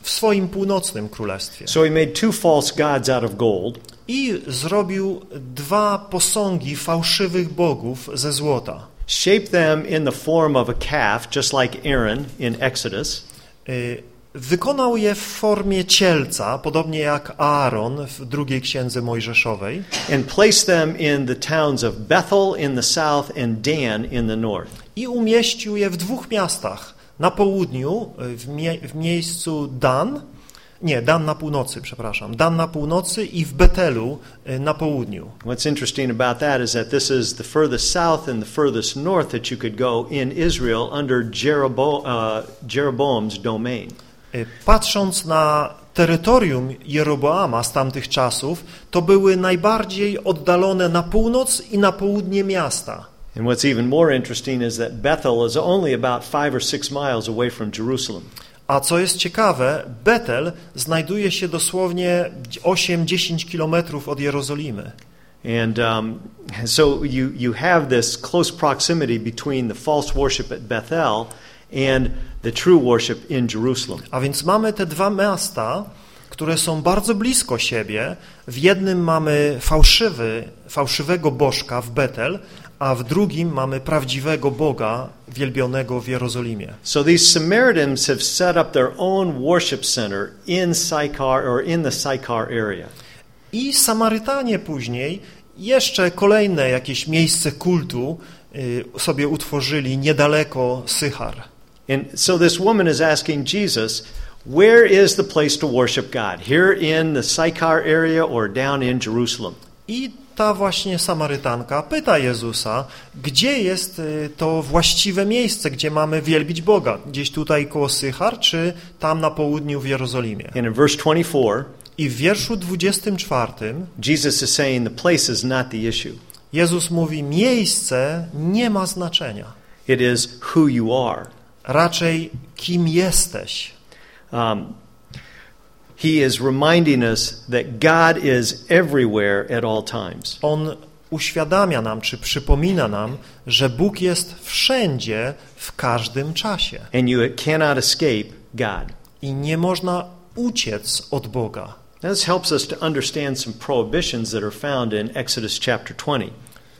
w swoim północnym królestwie. So he made two false gods out of gold. I zrobił dwa posągi fałszywych bogów ze złota. Shaped them in the form of a calf, just like Aaron in Exodus. Y, wykonał je w formie cielca, podobnie jak Aaron w drugiej księdze Mojżeszowej. And placed them in the towns of Bethel in the south and Dan in the north. I umieścił je w dwóch miastach. Na południu, w, mie w miejscu Dan, nie, Dan na północy, przepraszam, Dan na północy i w Betelu na południu. What's interesting about that is that this is the furthest south and the furthest north that you could go in Israel under Jerobo uh, Jeroboam's domain. Patrząc na terytorium Jeroboama z tamtych czasów, to były najbardziej oddalone na północ i na południe miasta. And what's even more interesting is that Bethel is only about five or six miles away from Jerusalem. A co jest ciekawe, Betel znajduje się dosłownie 8-10 kilometrów od Jerozolimy. And um, so you, you have this close proximity between the false worship at Bethel and the true worship in Jerusalem. A więc mamy te dwa miasta, które są bardzo blisko siebie. W jednym mamy fałszywy, fałszywego bożka w Betel, a w drugim mamy prawdziwego Boga wielbionego w Jerozolimie. So these Samaritans have set up their own worship center in Sychar or in the Sychar area. I Samarytanie później jeszcze kolejne jakieś miejsce kultu y, sobie utworzyli niedaleko Sychar. And so this woman is asking Jesus, where is the place to worship God? Here in the Sychar area or down in Jerusalem? I ta właśnie Samarytanka pyta Jezusa, gdzie jest y, to właściwe miejsce, gdzie mamy wielbić Boga? Gdzieś tutaj koło Sychar, czy tam na południu w Jerozolimie? And in verse 24, I w wierszu 24 Jesus is saying the place is not the issue. Jezus mówi, miejsce nie ma znaczenia. It is who you are. Raczej kim jesteś. Um, he is reminding us that God is everywhere at all times. On uświadamia nam, czy przypomina nam, że Bóg jest wszędzie, w każdym czasie. And you cannot escape God. I nie można uciec od Boga. This helps us to understand some prohibitions that are found in Exodus chapter 20.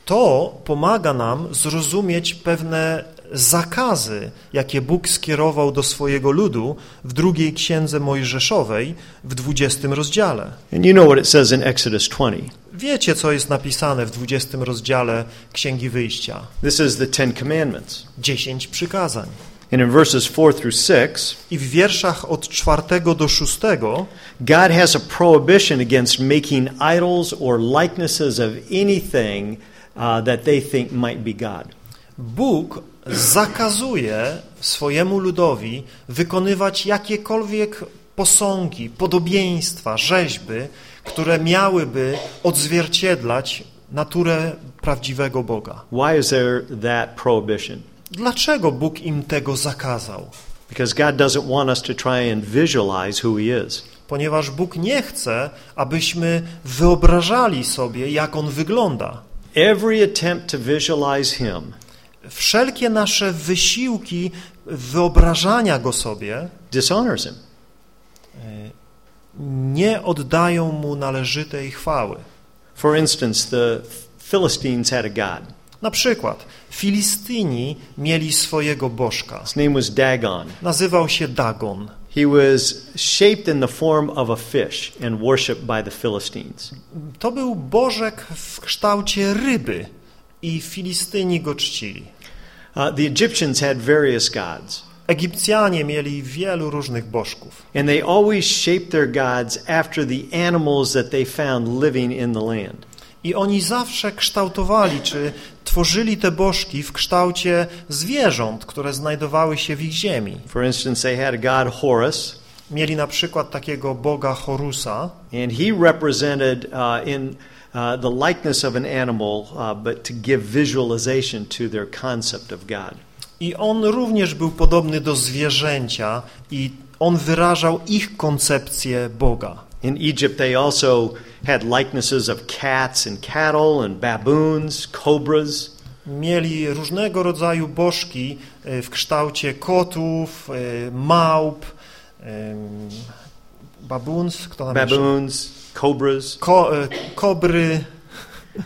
To pomaga nam zrozumieć pewne zakazy, jakie Bóg skierował do swojego ludu w drugiej księdze Mojżeszowej w 20 rozdziale. And you know what it says in Exodus 20. Wiecie, co jest napisane w 20 rozdziale Księgi Wyjścia? This is the Ten Commandments. Dziesięć przykazań. And in verses 4 through 6, I w wierszach od czwartego do szóstego God has a prohibition against making idols or likenesses of anything uh, that they think might be God. Bóg zakazuje swojemu ludowi wykonywać jakiekolwiek posągi, podobieństwa, rzeźby, które miałyby odzwierciedlać naturę prawdziwego Boga. Why is there that prohibition? Dlaczego Bóg im tego zakazał? Because God doesn't want us to try and visualize who He is. Ponieważ Bóg nie chce, abyśmy wyobrażali sobie, jak On wygląda. Every attempt to visualize Him Wszelkie nasze wysiłki wyobrażania Go sobie dishonors Him. nie oddają Mu należytej chwały. For instance, the Philistines had a god. Na przykład Filistyni mieli swojego bożka. His name was Dagon. Nazywał się Dagon. He was shaped in the form of a fish and worshipped by the Philistines. To był bożek w kształcie ryby i Filistyni go czcili. Uh, the Egyptians had various gods. Egipcjanie mieli wielu różnych bożków. And they always shaped their gods after the animals that they found living in the land. I oni zawsze kształtowali, czy tworzyli te bożki w kształcie zwierząt, które znajdowały się w ich ziemi. For instance, they had a god Horus, Mieli na przykład takiego boga Horusa, and he represented uh, in uh, the likeness of an animal, uh, but to give visualization to their concept of God. i on również był podobny do zwierzęcia i on wyrażał ich koncepcję Boga. In Egypt, they also had likenesses of cats and cattle and baboons, cobras. Mieli różnego rodzaju bożki e, w kształcie kotów, e, małp, em, babuns, kto tam jeszcze? Cobras. Ko, e, kobry.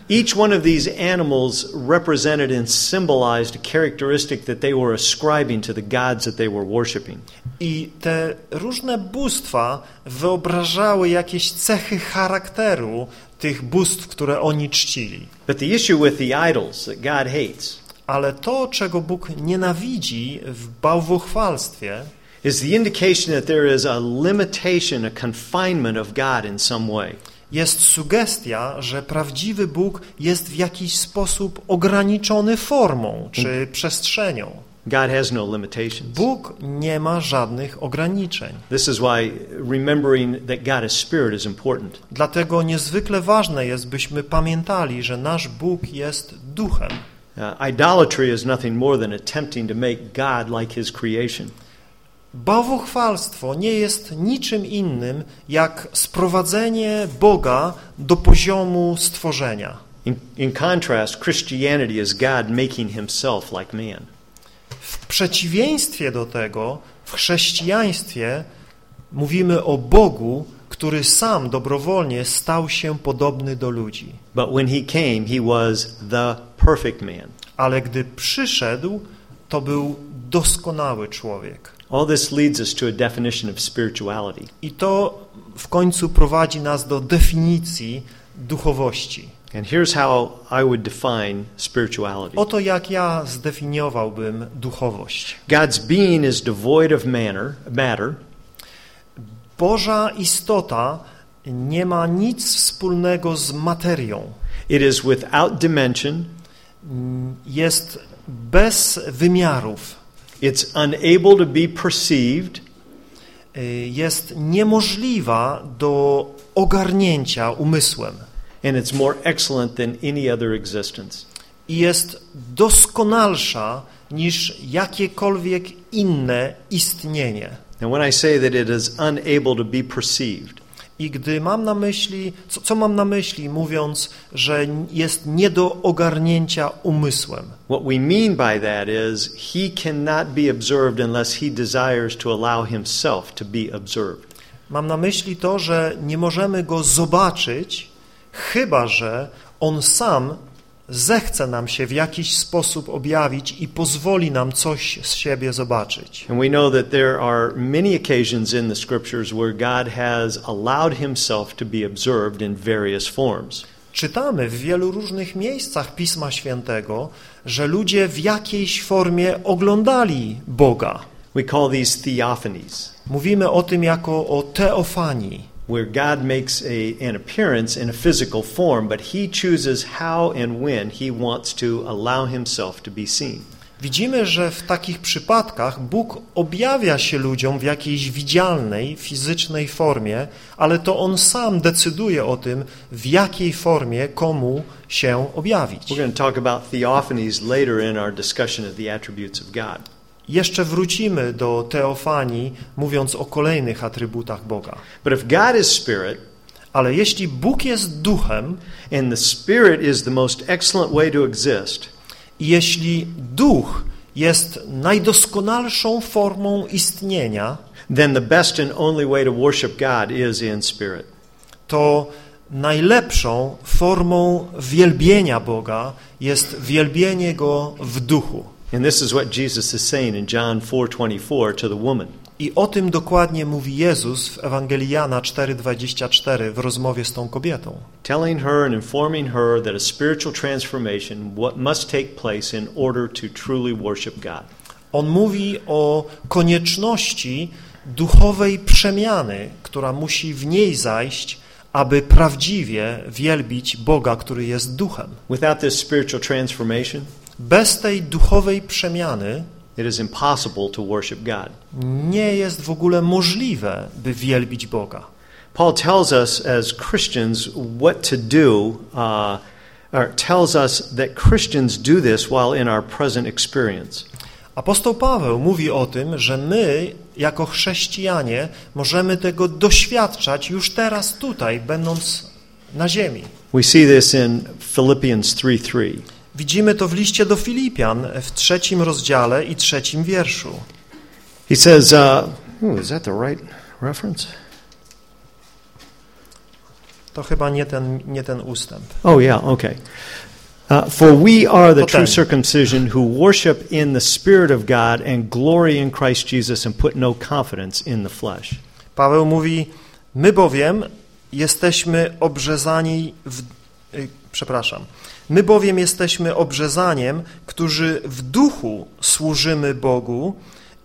Each one of these animals represented and symbolized a characteristic that they were ascribing to the gods that they were worshiping. I te różne bóstwa wyobrażały jakieś cechy charakteru tych bóstw, które oni czcili. But the issue with the idols that God hates Ale to, czego Bóg nienawidzi w bałwochwalstwie, is the indication that there is a limitation, a confinement of God in some way. jest sugestia, że prawdziwy Bóg jest w jakiś sposób ograniczony formą czy przestrzenią. God has no limitations. Bóg nie ma żadnych ograniczeń. This is why remembering that God is spirit is important. Dlatego niezwykle ważne jest, byśmy pamiętali, że nasz Bóg jest duchem. Uh, idolatry is nothing more than attempting to make God like his creation. Bałwochwalstwo nie jest niczym innym jak sprowadzenie Boga do poziomu stworzenia. In, in contrast, Christianity is God making himself like man. W przeciwieństwie do tego, w chrześcijaństwie mówimy o Bogu, który sam dobrowolnie stał się podobny do ludzi. But when he came, he was the perfect man. Ale gdy przyszedł, to był doskonały człowiek. All this leads us to a definition of spirituality. I to w końcu prowadzi nas do definicji duchowości. And here's how I would define spirituality Oto jak ja zdefiniowałbym duchowość. God's being is devoid of manner, matter, Boża istota nie ma nic wspólnego z materią. it is without dimension, Jest bez wymiarów. It's unable to be perceived, Y, Jest niemożliwa do ogarnięcia umysłem. and it's more excellent than any other existence. I jest doskonalsza niż jakiekolwiek inne istnienie. And when I say that it is unable to be perceived, I gdy mam na myśli, co, co mam na myśli, mówiąc, że jest nie do ogarnięcia umysłem? what we mean by that is he cannot be observed unless he desires to allow himself to be observed. Mam na myśli to, że nie możemy go zobaczyć, chyba że on sam zechce nam się w jakiś sposób objawić i pozwoli nam coś z siebie zobaczyć. And we know that there are many occasions in the scriptures where God has allowed himself to be observed in various forms. Czytamy w wielu różnych miejscach Pisma Świętego, że ludzie w jakiejś formie oglądali Boga. We call these theophanies, Mówimy o tym jako o teofanii, where God makes a, an appearance in a physical form, but he chooses how and when he wants to allow himself to be seen. Widzimy, że w takich przypadkach Bóg objawia się ludziom w jakiejś widzialnej, fizycznej formie, ale to On sam decyduje o tym, w jakiej formie komu się objawić. We're going to talk about theophanies later in our discussion of the attributes of God. Jeszcze wrócimy do teofanii, mówiąc o kolejnych atrybutach Boga. But if God is spirit, Ale jeśli Bóg jest duchem and the spirit is the most excellent way to exist, jeśli duch jest najdoskonalszą formą istnienia, then the best and only way to worship God is in spirit. to najlepszą formą wielbienia Boga jest wielbienie Go w duchu. And this is what Jesus is saying in John 4:24 to the woman. I o tym dokładnie mówi Jezus w Ewangelii Jana 4:24 w rozmowie z tą kobietą. Telling her and informing her that a spiritual transformation what must take place in order to truly worship God. On mówi o konieczności duchowej przemiany, która musi w niej zajść, aby prawdziwie wielbić Boga, który jest duchem. Without this spiritual transformation, Bez tej duchowej przemiany it is impossible to worship God. nie jest w ogóle możliwe, by wielbić Boga. Paul tells us as Christians what to do, uh, or tells us that Christians do this while in our present experience. Apostoł Paweł mówi o tym, że my, jako chrześcijanie, możemy tego doświadczać już teraz tutaj, będąc na ziemi. We see this in Philippians 3:3. Widzimy to w liście do Filipian w trzecim rozdziale i trzecim wierszu. He says, uh, ooh, is that the right reference? To chyba nie ten, nie ten ustęp. Oh, yeah, okay. Uh, for we are the true circumcision who worship in the Spirit of God and glory in Christ Jesus and put no confidence in the flesh. Paweł mówi, my bowiem jesteśmy obrzezani w... y, Przepraszam. My bowiem jesteśmy obrzezaniem, którzy w duchu służymy Bogu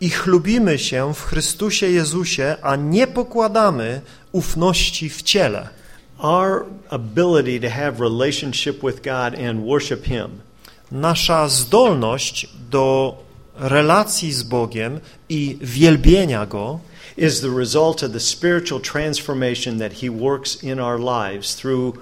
i chlubimy się w Chrystusie Jezusie, a nie pokładamy ufności w ciele. Our ability to have relationship with God and worship Him Nasza zdolność do relacji z Bogiem i wielbienia Go is the result of the spiritual transformation that He works in our lives through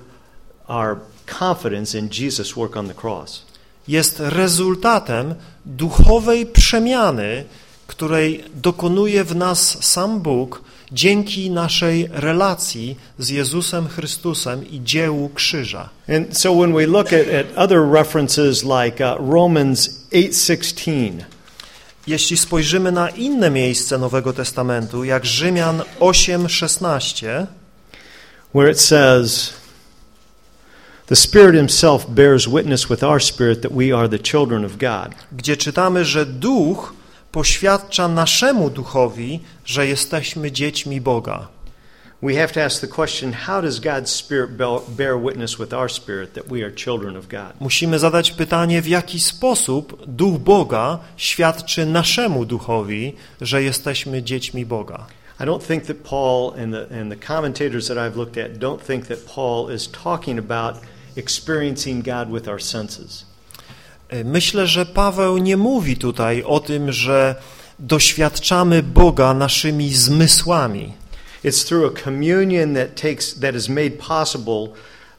our confidence in Jesus' work on the cross. jest rezultatem duchowej przemiany, której dokonuje w nas sam Bóg dzięki naszej relacji z Jezusem Chrystusem i dziełu krzyża. And so when we look at, at other references like uh, Romans 8:16, Jeśli spojrzymy na inne miejsce Nowego Testamentu, jak Rzymian 8:16, where it says, "The Spirit Himself bears witness with our spirit that we are the children of God." gdzie czytamy, że Duch poświadcza naszemu duchowi, że jesteśmy dziećmi Boga. We have to ask the question: How does God's Spirit bear- witness with our spirit that we are children of God? Musimy zadać pytanie, w jaki sposób Duch Boga świadczy naszemu duchowi, że jesteśmy dziećmi Boga. I don't think that Paul and the, and the commentators that I've looked at don't think that Paul is talking about experiencing God with our senses. Myślę, że Paweł nie mówi tutaj o tym, że doświadczamy Boga naszymi zmysłami. It's through a communion that takes that is made possible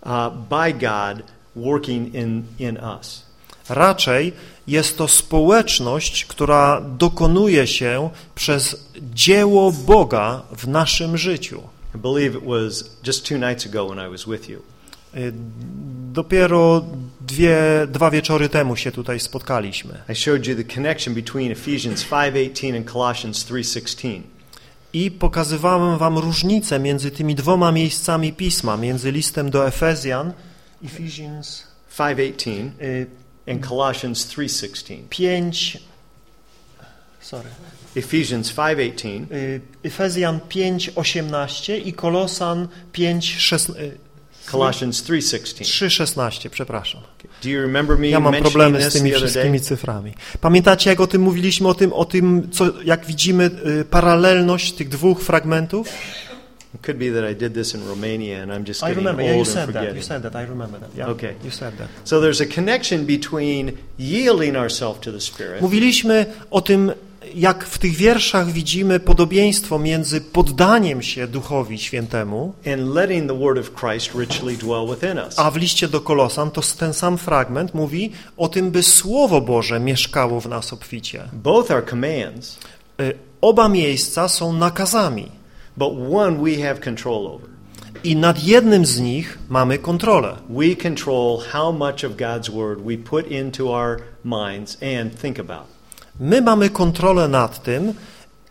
uh, by God working in, in us. Raczej jest to społeczność, która dokonuje się przez dzieło Boga w naszym życiu. I believe it was just two nights ago when I was with you. Y, Dopiero dwie, dwa wieczory temu się tutaj spotkaliśmy. I showed you the connection between Ephesians 5:18 and Colossians 3:16. I pokazywałem wam różnicę między tymi dwoma miejscami Pisma, między listem do Efezjan, Ephesians 5:18 y, and Colossians 3:16. 5, sorry, Ephesians 5:18 y, Efezjan 5, 18 i Kolosan 5, 16, y, Colossians 3:16. 3, 16, przepraszam. Do you remember me Ja mam problemy z tymi wszystkimi cyframi. Pamiętacie, jak o tym mówiliśmy, o tym, o tym co, jak widzimy y, paralelność tych dwóch fragmentów? It could be that I did this in Romania and I'm just I getting remember, yeah, you old and said that, you said that, I remember that. Yeah, Okay. you said that. So there's a connection between yielding ourselves to the Spirit Mówiliśmy o tym, jak w tych wierszach widzimy podobieństwo między poddaniem się Duchowi Świętemu, a w liście do Kolosan to ten sam fragment mówi o tym, by Słowo Boże mieszkało w nas obficie. Both are commands, Y, Oba miejsca są nakazami but one we have control over. i nad jednym z nich mamy kontrolę. We control how much of God's Word we put into our minds and think about. My mamy kontrolę nad tym,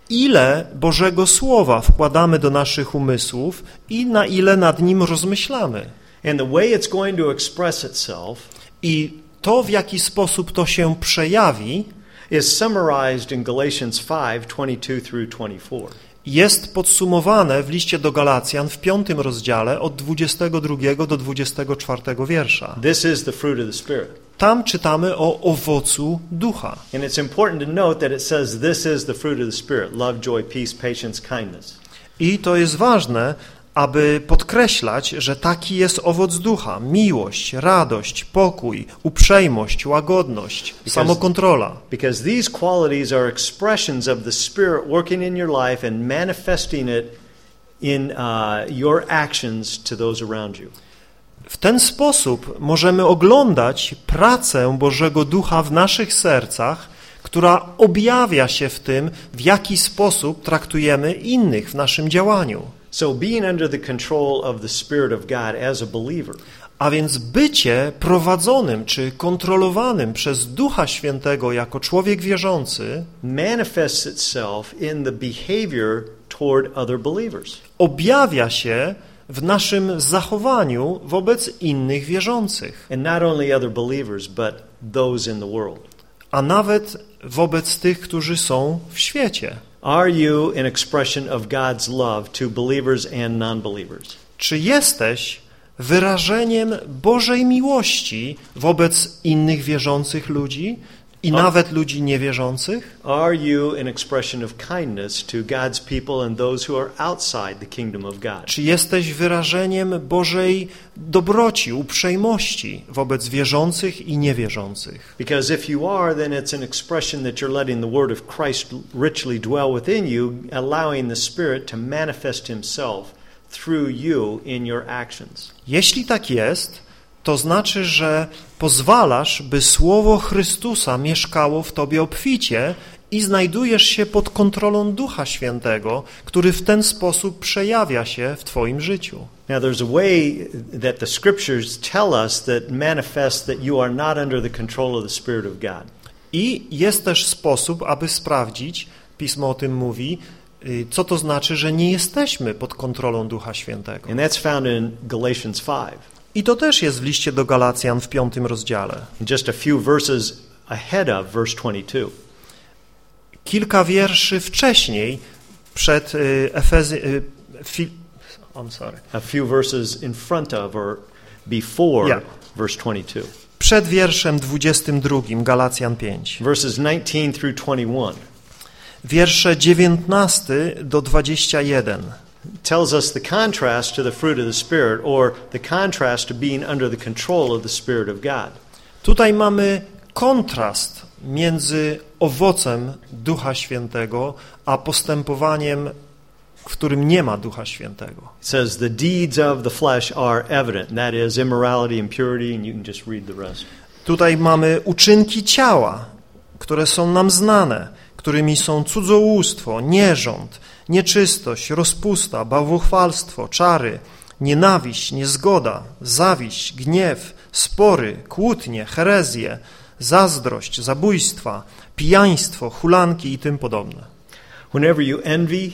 ile Bożego Słowa wkładamy do naszych umysłów i na ile nad nim rozmyślamy. And the way it's going to express itself I to, w jaki sposób to się przejawi, is summarized in Galatians 5, 22 through 24. jest podsumowane w liście do Galacjan w piątym rozdziale od 22 do 24 wiersza. This is the fruit of the Spirit. Tam czytamy o owocu ducha. And it's important to note that it says this is the fruit of the Spirit love, joy, peace, patience, kindness. I to jest ważne, aby podkreślać, że taki jest owoc ducha: miłość, radość, pokój, uprzejmość, łagodność, samokontrola. Because these qualities are expressions of the Spirit working in your life and manifesting it in uh, your actions to those around you. W ten sposób możemy oglądać pracę Bożego Ducha w naszych sercach, która objawia się w tym, w jaki sposób traktujemy innych w naszym działaniu. So being under the control of the Spirit of God as a believer A więc bycie prowadzonym czy kontrolowanym przez Ducha Świętego jako człowiek wierzący manifests itself in the behavior toward other believers. objawia się w naszym zachowaniu wobec innych wierzących, And not only other believers, but those in the world. a nawet wobec tych, którzy są w świecie. Are you an expression of God's love to believers and non believers? Czy jesteś wyrażeniem Bożej miłości wobec innych wierzących ludzi i nawet ludzi niewierzących? Are you an expression of kindness to God's people and those who are outside the kingdom of God? Czy jesteś wyrażeniem Bożej dobroci, uprzejmości wobec wierzących i niewierzących? Because if you are, then it's an expression that you're letting the word of Christ richly dwell within you, allowing the Spirit to manifest Himself through you in your actions. Jeśli tak jest, to znaczy, że pozwalasz, by Słowo Chrystusa mieszkało w Tobie obficie i znajdujesz się pod kontrolą Ducha Świętego, który w ten sposób przejawia się w Twoim życiu. Now, there's a way that the scriptures tell us that manifests that you are not under the control of the Spirit of God. I jest też sposób, aby sprawdzić, Pismo o tym mówi, y, co to znaczy, że nie jesteśmy pod kontrolą Ducha Świętego. And that's found in Galatians 5. I to też jest w liście do Galacjan w piątym rozdziale. Just a few verses ahead of verse 22. Kilka wierszy wcześniej, przed y, Efezy... y. I'm sorry. A few verses in front of or before Yeah. verse 22. Przed wierszem 22, Galacjan 5. Verses 19 through 21 Wiersze 19 do 21 tells us the contrast to the fruit of the Spirit or the contrast to being under the control of the Spirit of God. Tutaj mamy kontrast między owocem Ducha Świętego, a postępowaniem, w którym nie ma Ducha Świętego. It says the deeds of the flesh are evident, and that is immorality, impurity, and you can just read the rest. Tutaj mamy uczynki ciała, które są nam znane, którymi są cudzołóstwo, nierząd, nieczystość, rozpusta, bałwochwalstwo, czary, nienawiść, niezgoda, zawiść, gniew, spory, kłótnie, herezje, zazdrość, zabójstwa, pijaństwo, hulanki i tym podobne. Whenever you envy,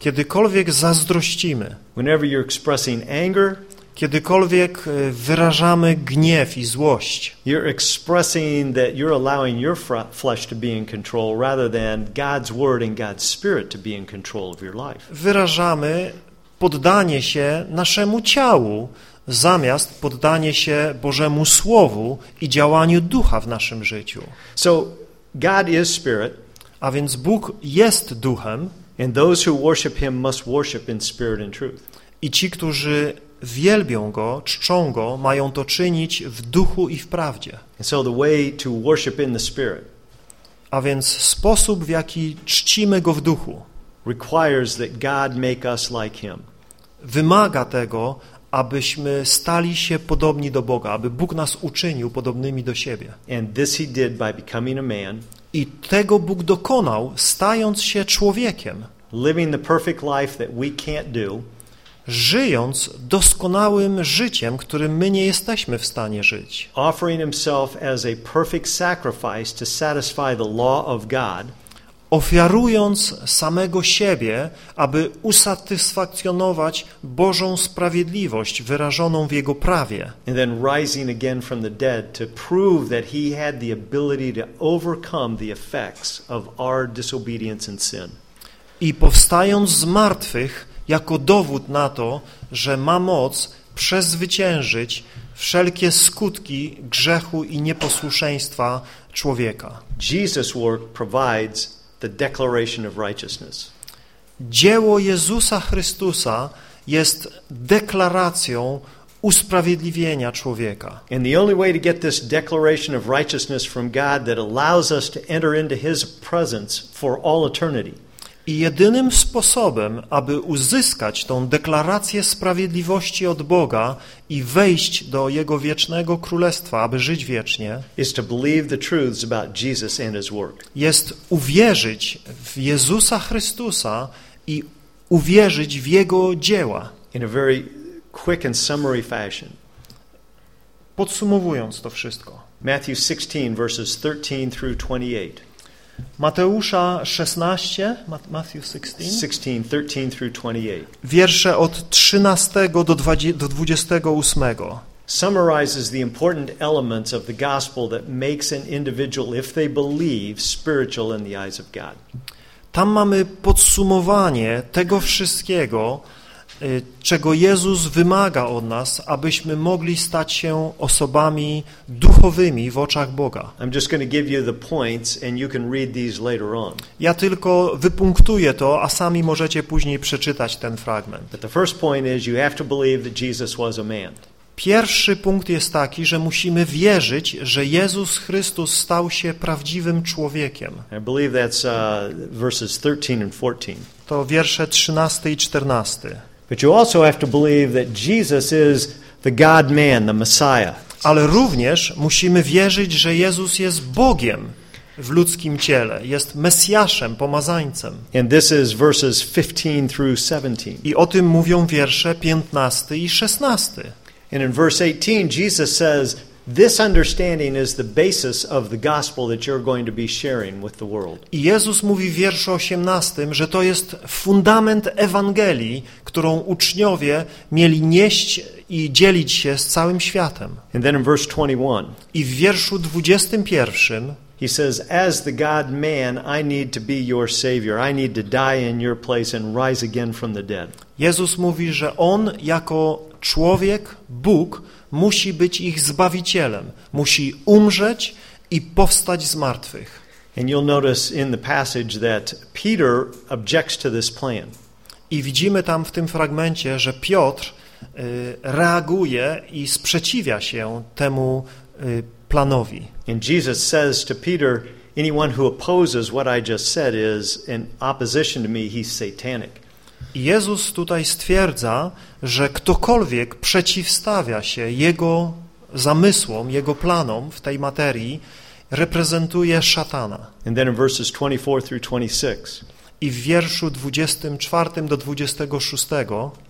Kiedykolwiek zazdrościmy, whenever you're expressing anger, kiedykolwiek e, wyrażamy gniew i złość, you're expressing that you're allowing your flesh to be in control rather than God's word and God's spirit to be in control of your life. wyrażamy poddanie się naszemu ciału zamiast poddanie się Bożemu Słowu i działaniu Ducha w naszym życiu. So, God is spirit, A więc Bóg jest Duchem and those who worship him must worship in spirit and truth. i ci, którzy wielbią Go, czczą Go, mają to czynić w duchu i w prawdzie. And so the way to worship in the spirit A więc sposób, w jaki czcimy Go w duchu, requires that God make us like him. wymaga tego, abyśmy stali się podobni do Boga, aby Bóg nas uczynił podobnymi do siebie. And this he did by becoming a man, I tego Bóg dokonał, stając się człowiekiem, living the perfect life that we can't do, żyjąc doskonałym życiem, którym my nie jesteśmy w stanie żyć, offering himself as a perfect sacrifice to satisfy the law of God, ofiarując samego siebie, aby usatysfakcjonować Bożą sprawiedliwość wyrażoną w Jego prawie. And then rising again from the dead to prove that he had the ability to overcome the effects of our disobedience and sin. I powstając z martwych jako dowód na to, że ma moc przezwyciężyć wszelkie skutki grzechu i nieposłuszeństwa człowieka. Jesus' work provides the declaration of righteousness. Dzieło Jezusa Chrystusa jest deklaracją usprawiedliwienia człowieka. And the only way to get this declaration of righteousness from God that allows us to enter into his presence for all eternity I jedynym sposobem, aby uzyskać tą deklarację sprawiedliwości od Boga i wejść do Jego wiecznego królestwa, aby żyć wiecznie, jest uwierzyć w Jezusa Chrystusa i uwierzyć w Jego dzieła. In a very quick and summary fashion. Podsumowując to wszystko. Matthew 16 verses 13 through 28. Mateusza 16, Ma- Matthew 16, 16, 13 through 28. wiersze od 13 do 20 do 28. summarizes the important elements of the gospel that makes an individual, if they believe, spiritual in the eyes of God. Tam mamy podsumowanie tego wszystkiego, czego Jezus wymaga od nas, abyśmy mogli stać się osobami duchowymi w oczach Boga. Ja tylko wypunktuję to, a sami możecie później przeczytać ten fragment. But the first point is you have to believe that Jesus was a man. Pierwszy punkt jest taki, że musimy wierzyć, że Jezus Chrystus stał się prawdziwym człowiekiem. Uh, verses 13 and 14. To wiersze 13 i 14. But you also have to believe that Jesus is the God man, the Messiah. Ale również musimy wierzyć, że Jezus jest Bogiem w ludzkim ciele, jest Mesjaszem, pomazańcem. And this is verses 15 through 17. I o tym mówią wiersze 15 i 16. And in verse 18, Jesus says, This understanding is the basis of the gospel that you're going to be sharing with the world. I Jezus mówi w wierszu 18, że to jest fundament Ewangelii, którą uczniowie mieli nieść i dzielić się z całym światem. And then in verse 21, I w wierszu 21 he says, As the God man, I need to be your Savior. I need to die in your place and rise again from the dead. Jezus mówi, że On jako człowiek, Bóg, musi być ich Zbawicielem, musi umrzeć i powstać z martwych. And you'll notice in the passage that Peter objects to this plan. I widzimy tam w tym fragmencie, że Piotr y, reaguje i sprzeciwia się temu y, planowi. And Jesus says to Peter, Anyone who opposes what I just said is in opposition to me, he's satanic. Jezus tutaj stwierdza, że ktokolwiek przeciwstawia się Jego zamysłom, Jego planom w tej materii, reprezentuje szatana. And then in verses 24 through 26, I w wierszu 24 do 26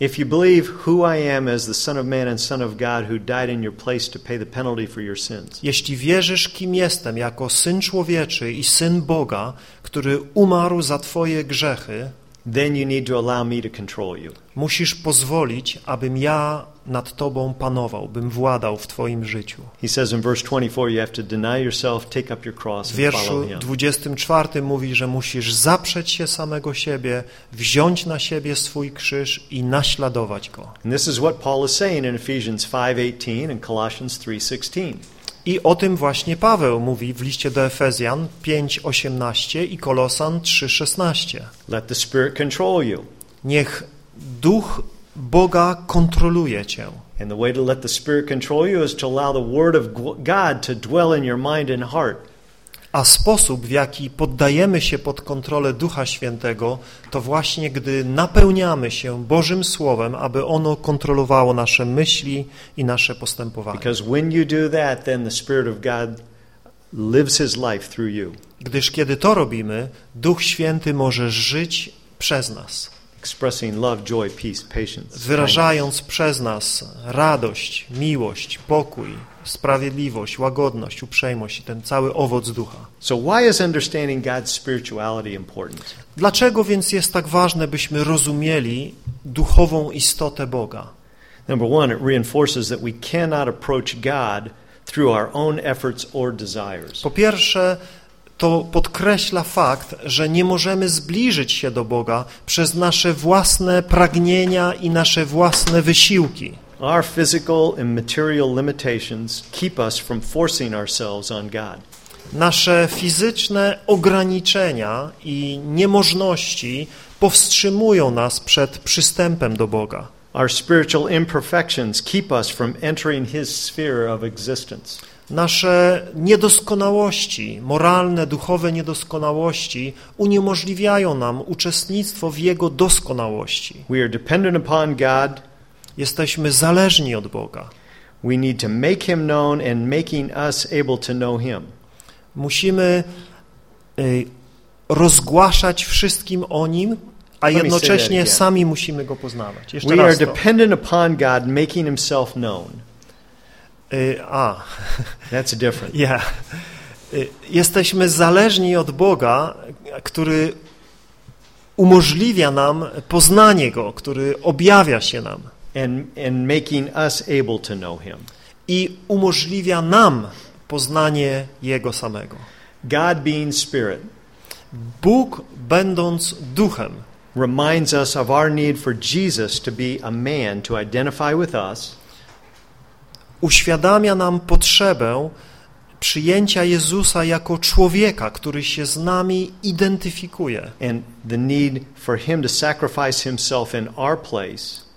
if you believe who I am as the Son of Man and Son of God who died in your place to pay the penalty for your sins, Jeśli wierzysz, kim jestem, jako Syn Człowieczy i Syn Boga, który umarł za Twoje grzechy, then you need to allow me to control you. musisz pozwolić, abym ja nad Tobą panował, bym władał w Twoim życiu. He says in verse 24, you have to deny yourself, take up your cross, W and follow wierszu him. 24 mówi, że musisz zaprzeć się samego siebie, wziąć na siebie swój krzyż i naśladować Go. And this is what Paul is saying in Ephesians 5:18 and Colossians 3:16. I o tym właśnie Paweł mówi w liście do Efezjan 5:18 i Kolosan 3:16. Let the Spirit control you. Niech duch Boga kontroluje cię. And the way to let the Spirit control you is to allow the Word of God to dwell in your mind and heart. A sposób, w jaki poddajemy się pod kontrolę Ducha Świętego, to właśnie gdy napełniamy się Bożym Słowem, aby ono kontrolowało nasze myśli i nasze postępowanie. Because when you do that, then the Spirit of God lives His life through you, Gdyż kiedy to robimy, Duch Święty może żyć przez nas, expressing love, joy, peace, patience. wyrażając przez nas radość, miłość, pokój, sprawiedliwość, łagodność, uprzejmość i ten cały owoc ducha. So why is understanding God's spirituality important? Dlaczego więc jest tak ważne, byśmy rozumieli duchową istotę Boga? Number one, it reinforces that we cannot approach God through our own efforts or desires. Po pierwsze, to podkreśla fakt, że nie możemy zbliżyć się do Boga przez nasze własne pragnienia i nasze własne wysiłki. Our physical and material limitations keep us from forcing ourselves on God. Nasze fizyczne ograniczenia i niemożności powstrzymują nas przed przystępem do Boga. Our spiritual imperfections keep us from entering His sphere of existence. Nasze niedoskonałości, moralne, duchowe niedoskonałości uniemożliwiają nam uczestnictwo w Jego doskonałości. We are dependent upon God. Jesteśmy zależni od Boga. We need to make Him known and making us able to know Him. Musimy y, rozgłaszać wszystkim o Nim, a jednocześnie sami musimy Go poznawać. Jeszcze We are raz to. dependent upon God making Himself known. Y, A, That's different. ja. Y, Jesteśmy zależni od Boga, który umożliwia nam poznanie Go, który objawia się nam And, and making us able to know Him. i umożliwia nam poznanie Jego samego. God being Spirit Bóg, będąc duchem, reminds us of our need for Jesus to be a man to identify with us uświadamia nam potrzebę przyjęcia Jezusa jako człowieka, który się z nami identyfikuje.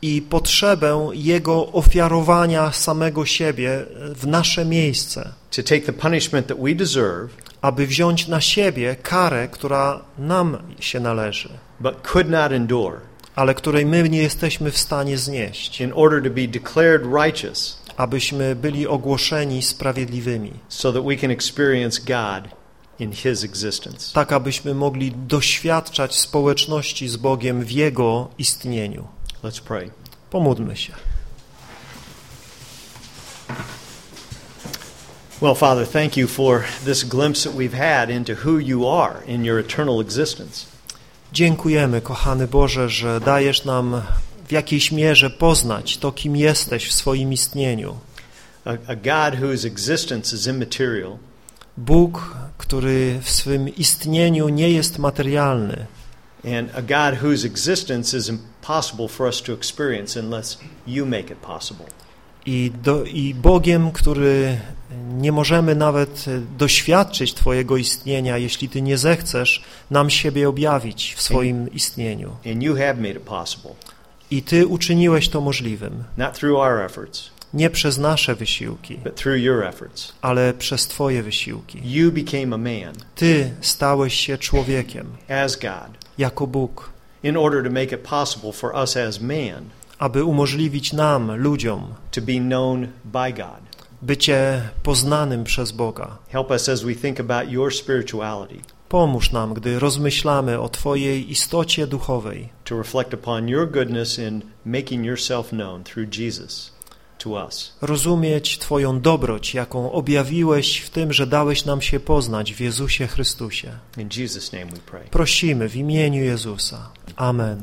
I potrzebę Jego ofiarowania samego siebie w nasze miejsce, to take the punishment that we deserve, aby wziąć na siebie karę, która nam się należy, but could not endure, ale której my nie jesteśmy w stanie znieść, in order to be declared righteous abyśmy byli ogłoszeni sprawiedliwymi, so that we can experience God in His existence. tak abyśmy mogli doświadczać społeczności z Bogiem w Jego istnieniu. Let's pray. Pomódlmy się. Well, Father, thank you for this glimpse that we've had into who you are in your eternal existence. Dziękujemy, kochany Boże, że dajesz nam w jakiejś mierze poznać to, kim jesteś w swoim istnieniu. A, a God whose existence is immaterial, Bóg, który w swym istnieniu nie jest materialny and a God whose existence is impossible for us to experience unless you make it possible. i, do, i Bogiem, który nie możemy nawet doświadczyć Twojego istnienia, jeśli Ty nie zechcesz nam siebie objawić w swoim istnieniu. And you have made it possible, I Ty uczyniłeś to możliwym, nie przez nasze wysiłki, ale przez Twoje wysiłki. Ty stałeś się człowiekiem jako Bóg, in order to make it possible for us as man aby umożliwić nam, ludziom, to be known by God. bycie poznanym przez Boga. Help us as we think about your spirituality Pomóż nam, gdy rozmyślamy o Twojej istocie duchowej, to reflect upon your goodness in making yourself known through Jesus to us. rozumieć Twoją dobroć, jaką objawiłeś w tym, że dałeś nam się poznać w Jezusie Chrystusie. In Jesus' name we pray. Prosimy w imieniu Jezusa. Amen.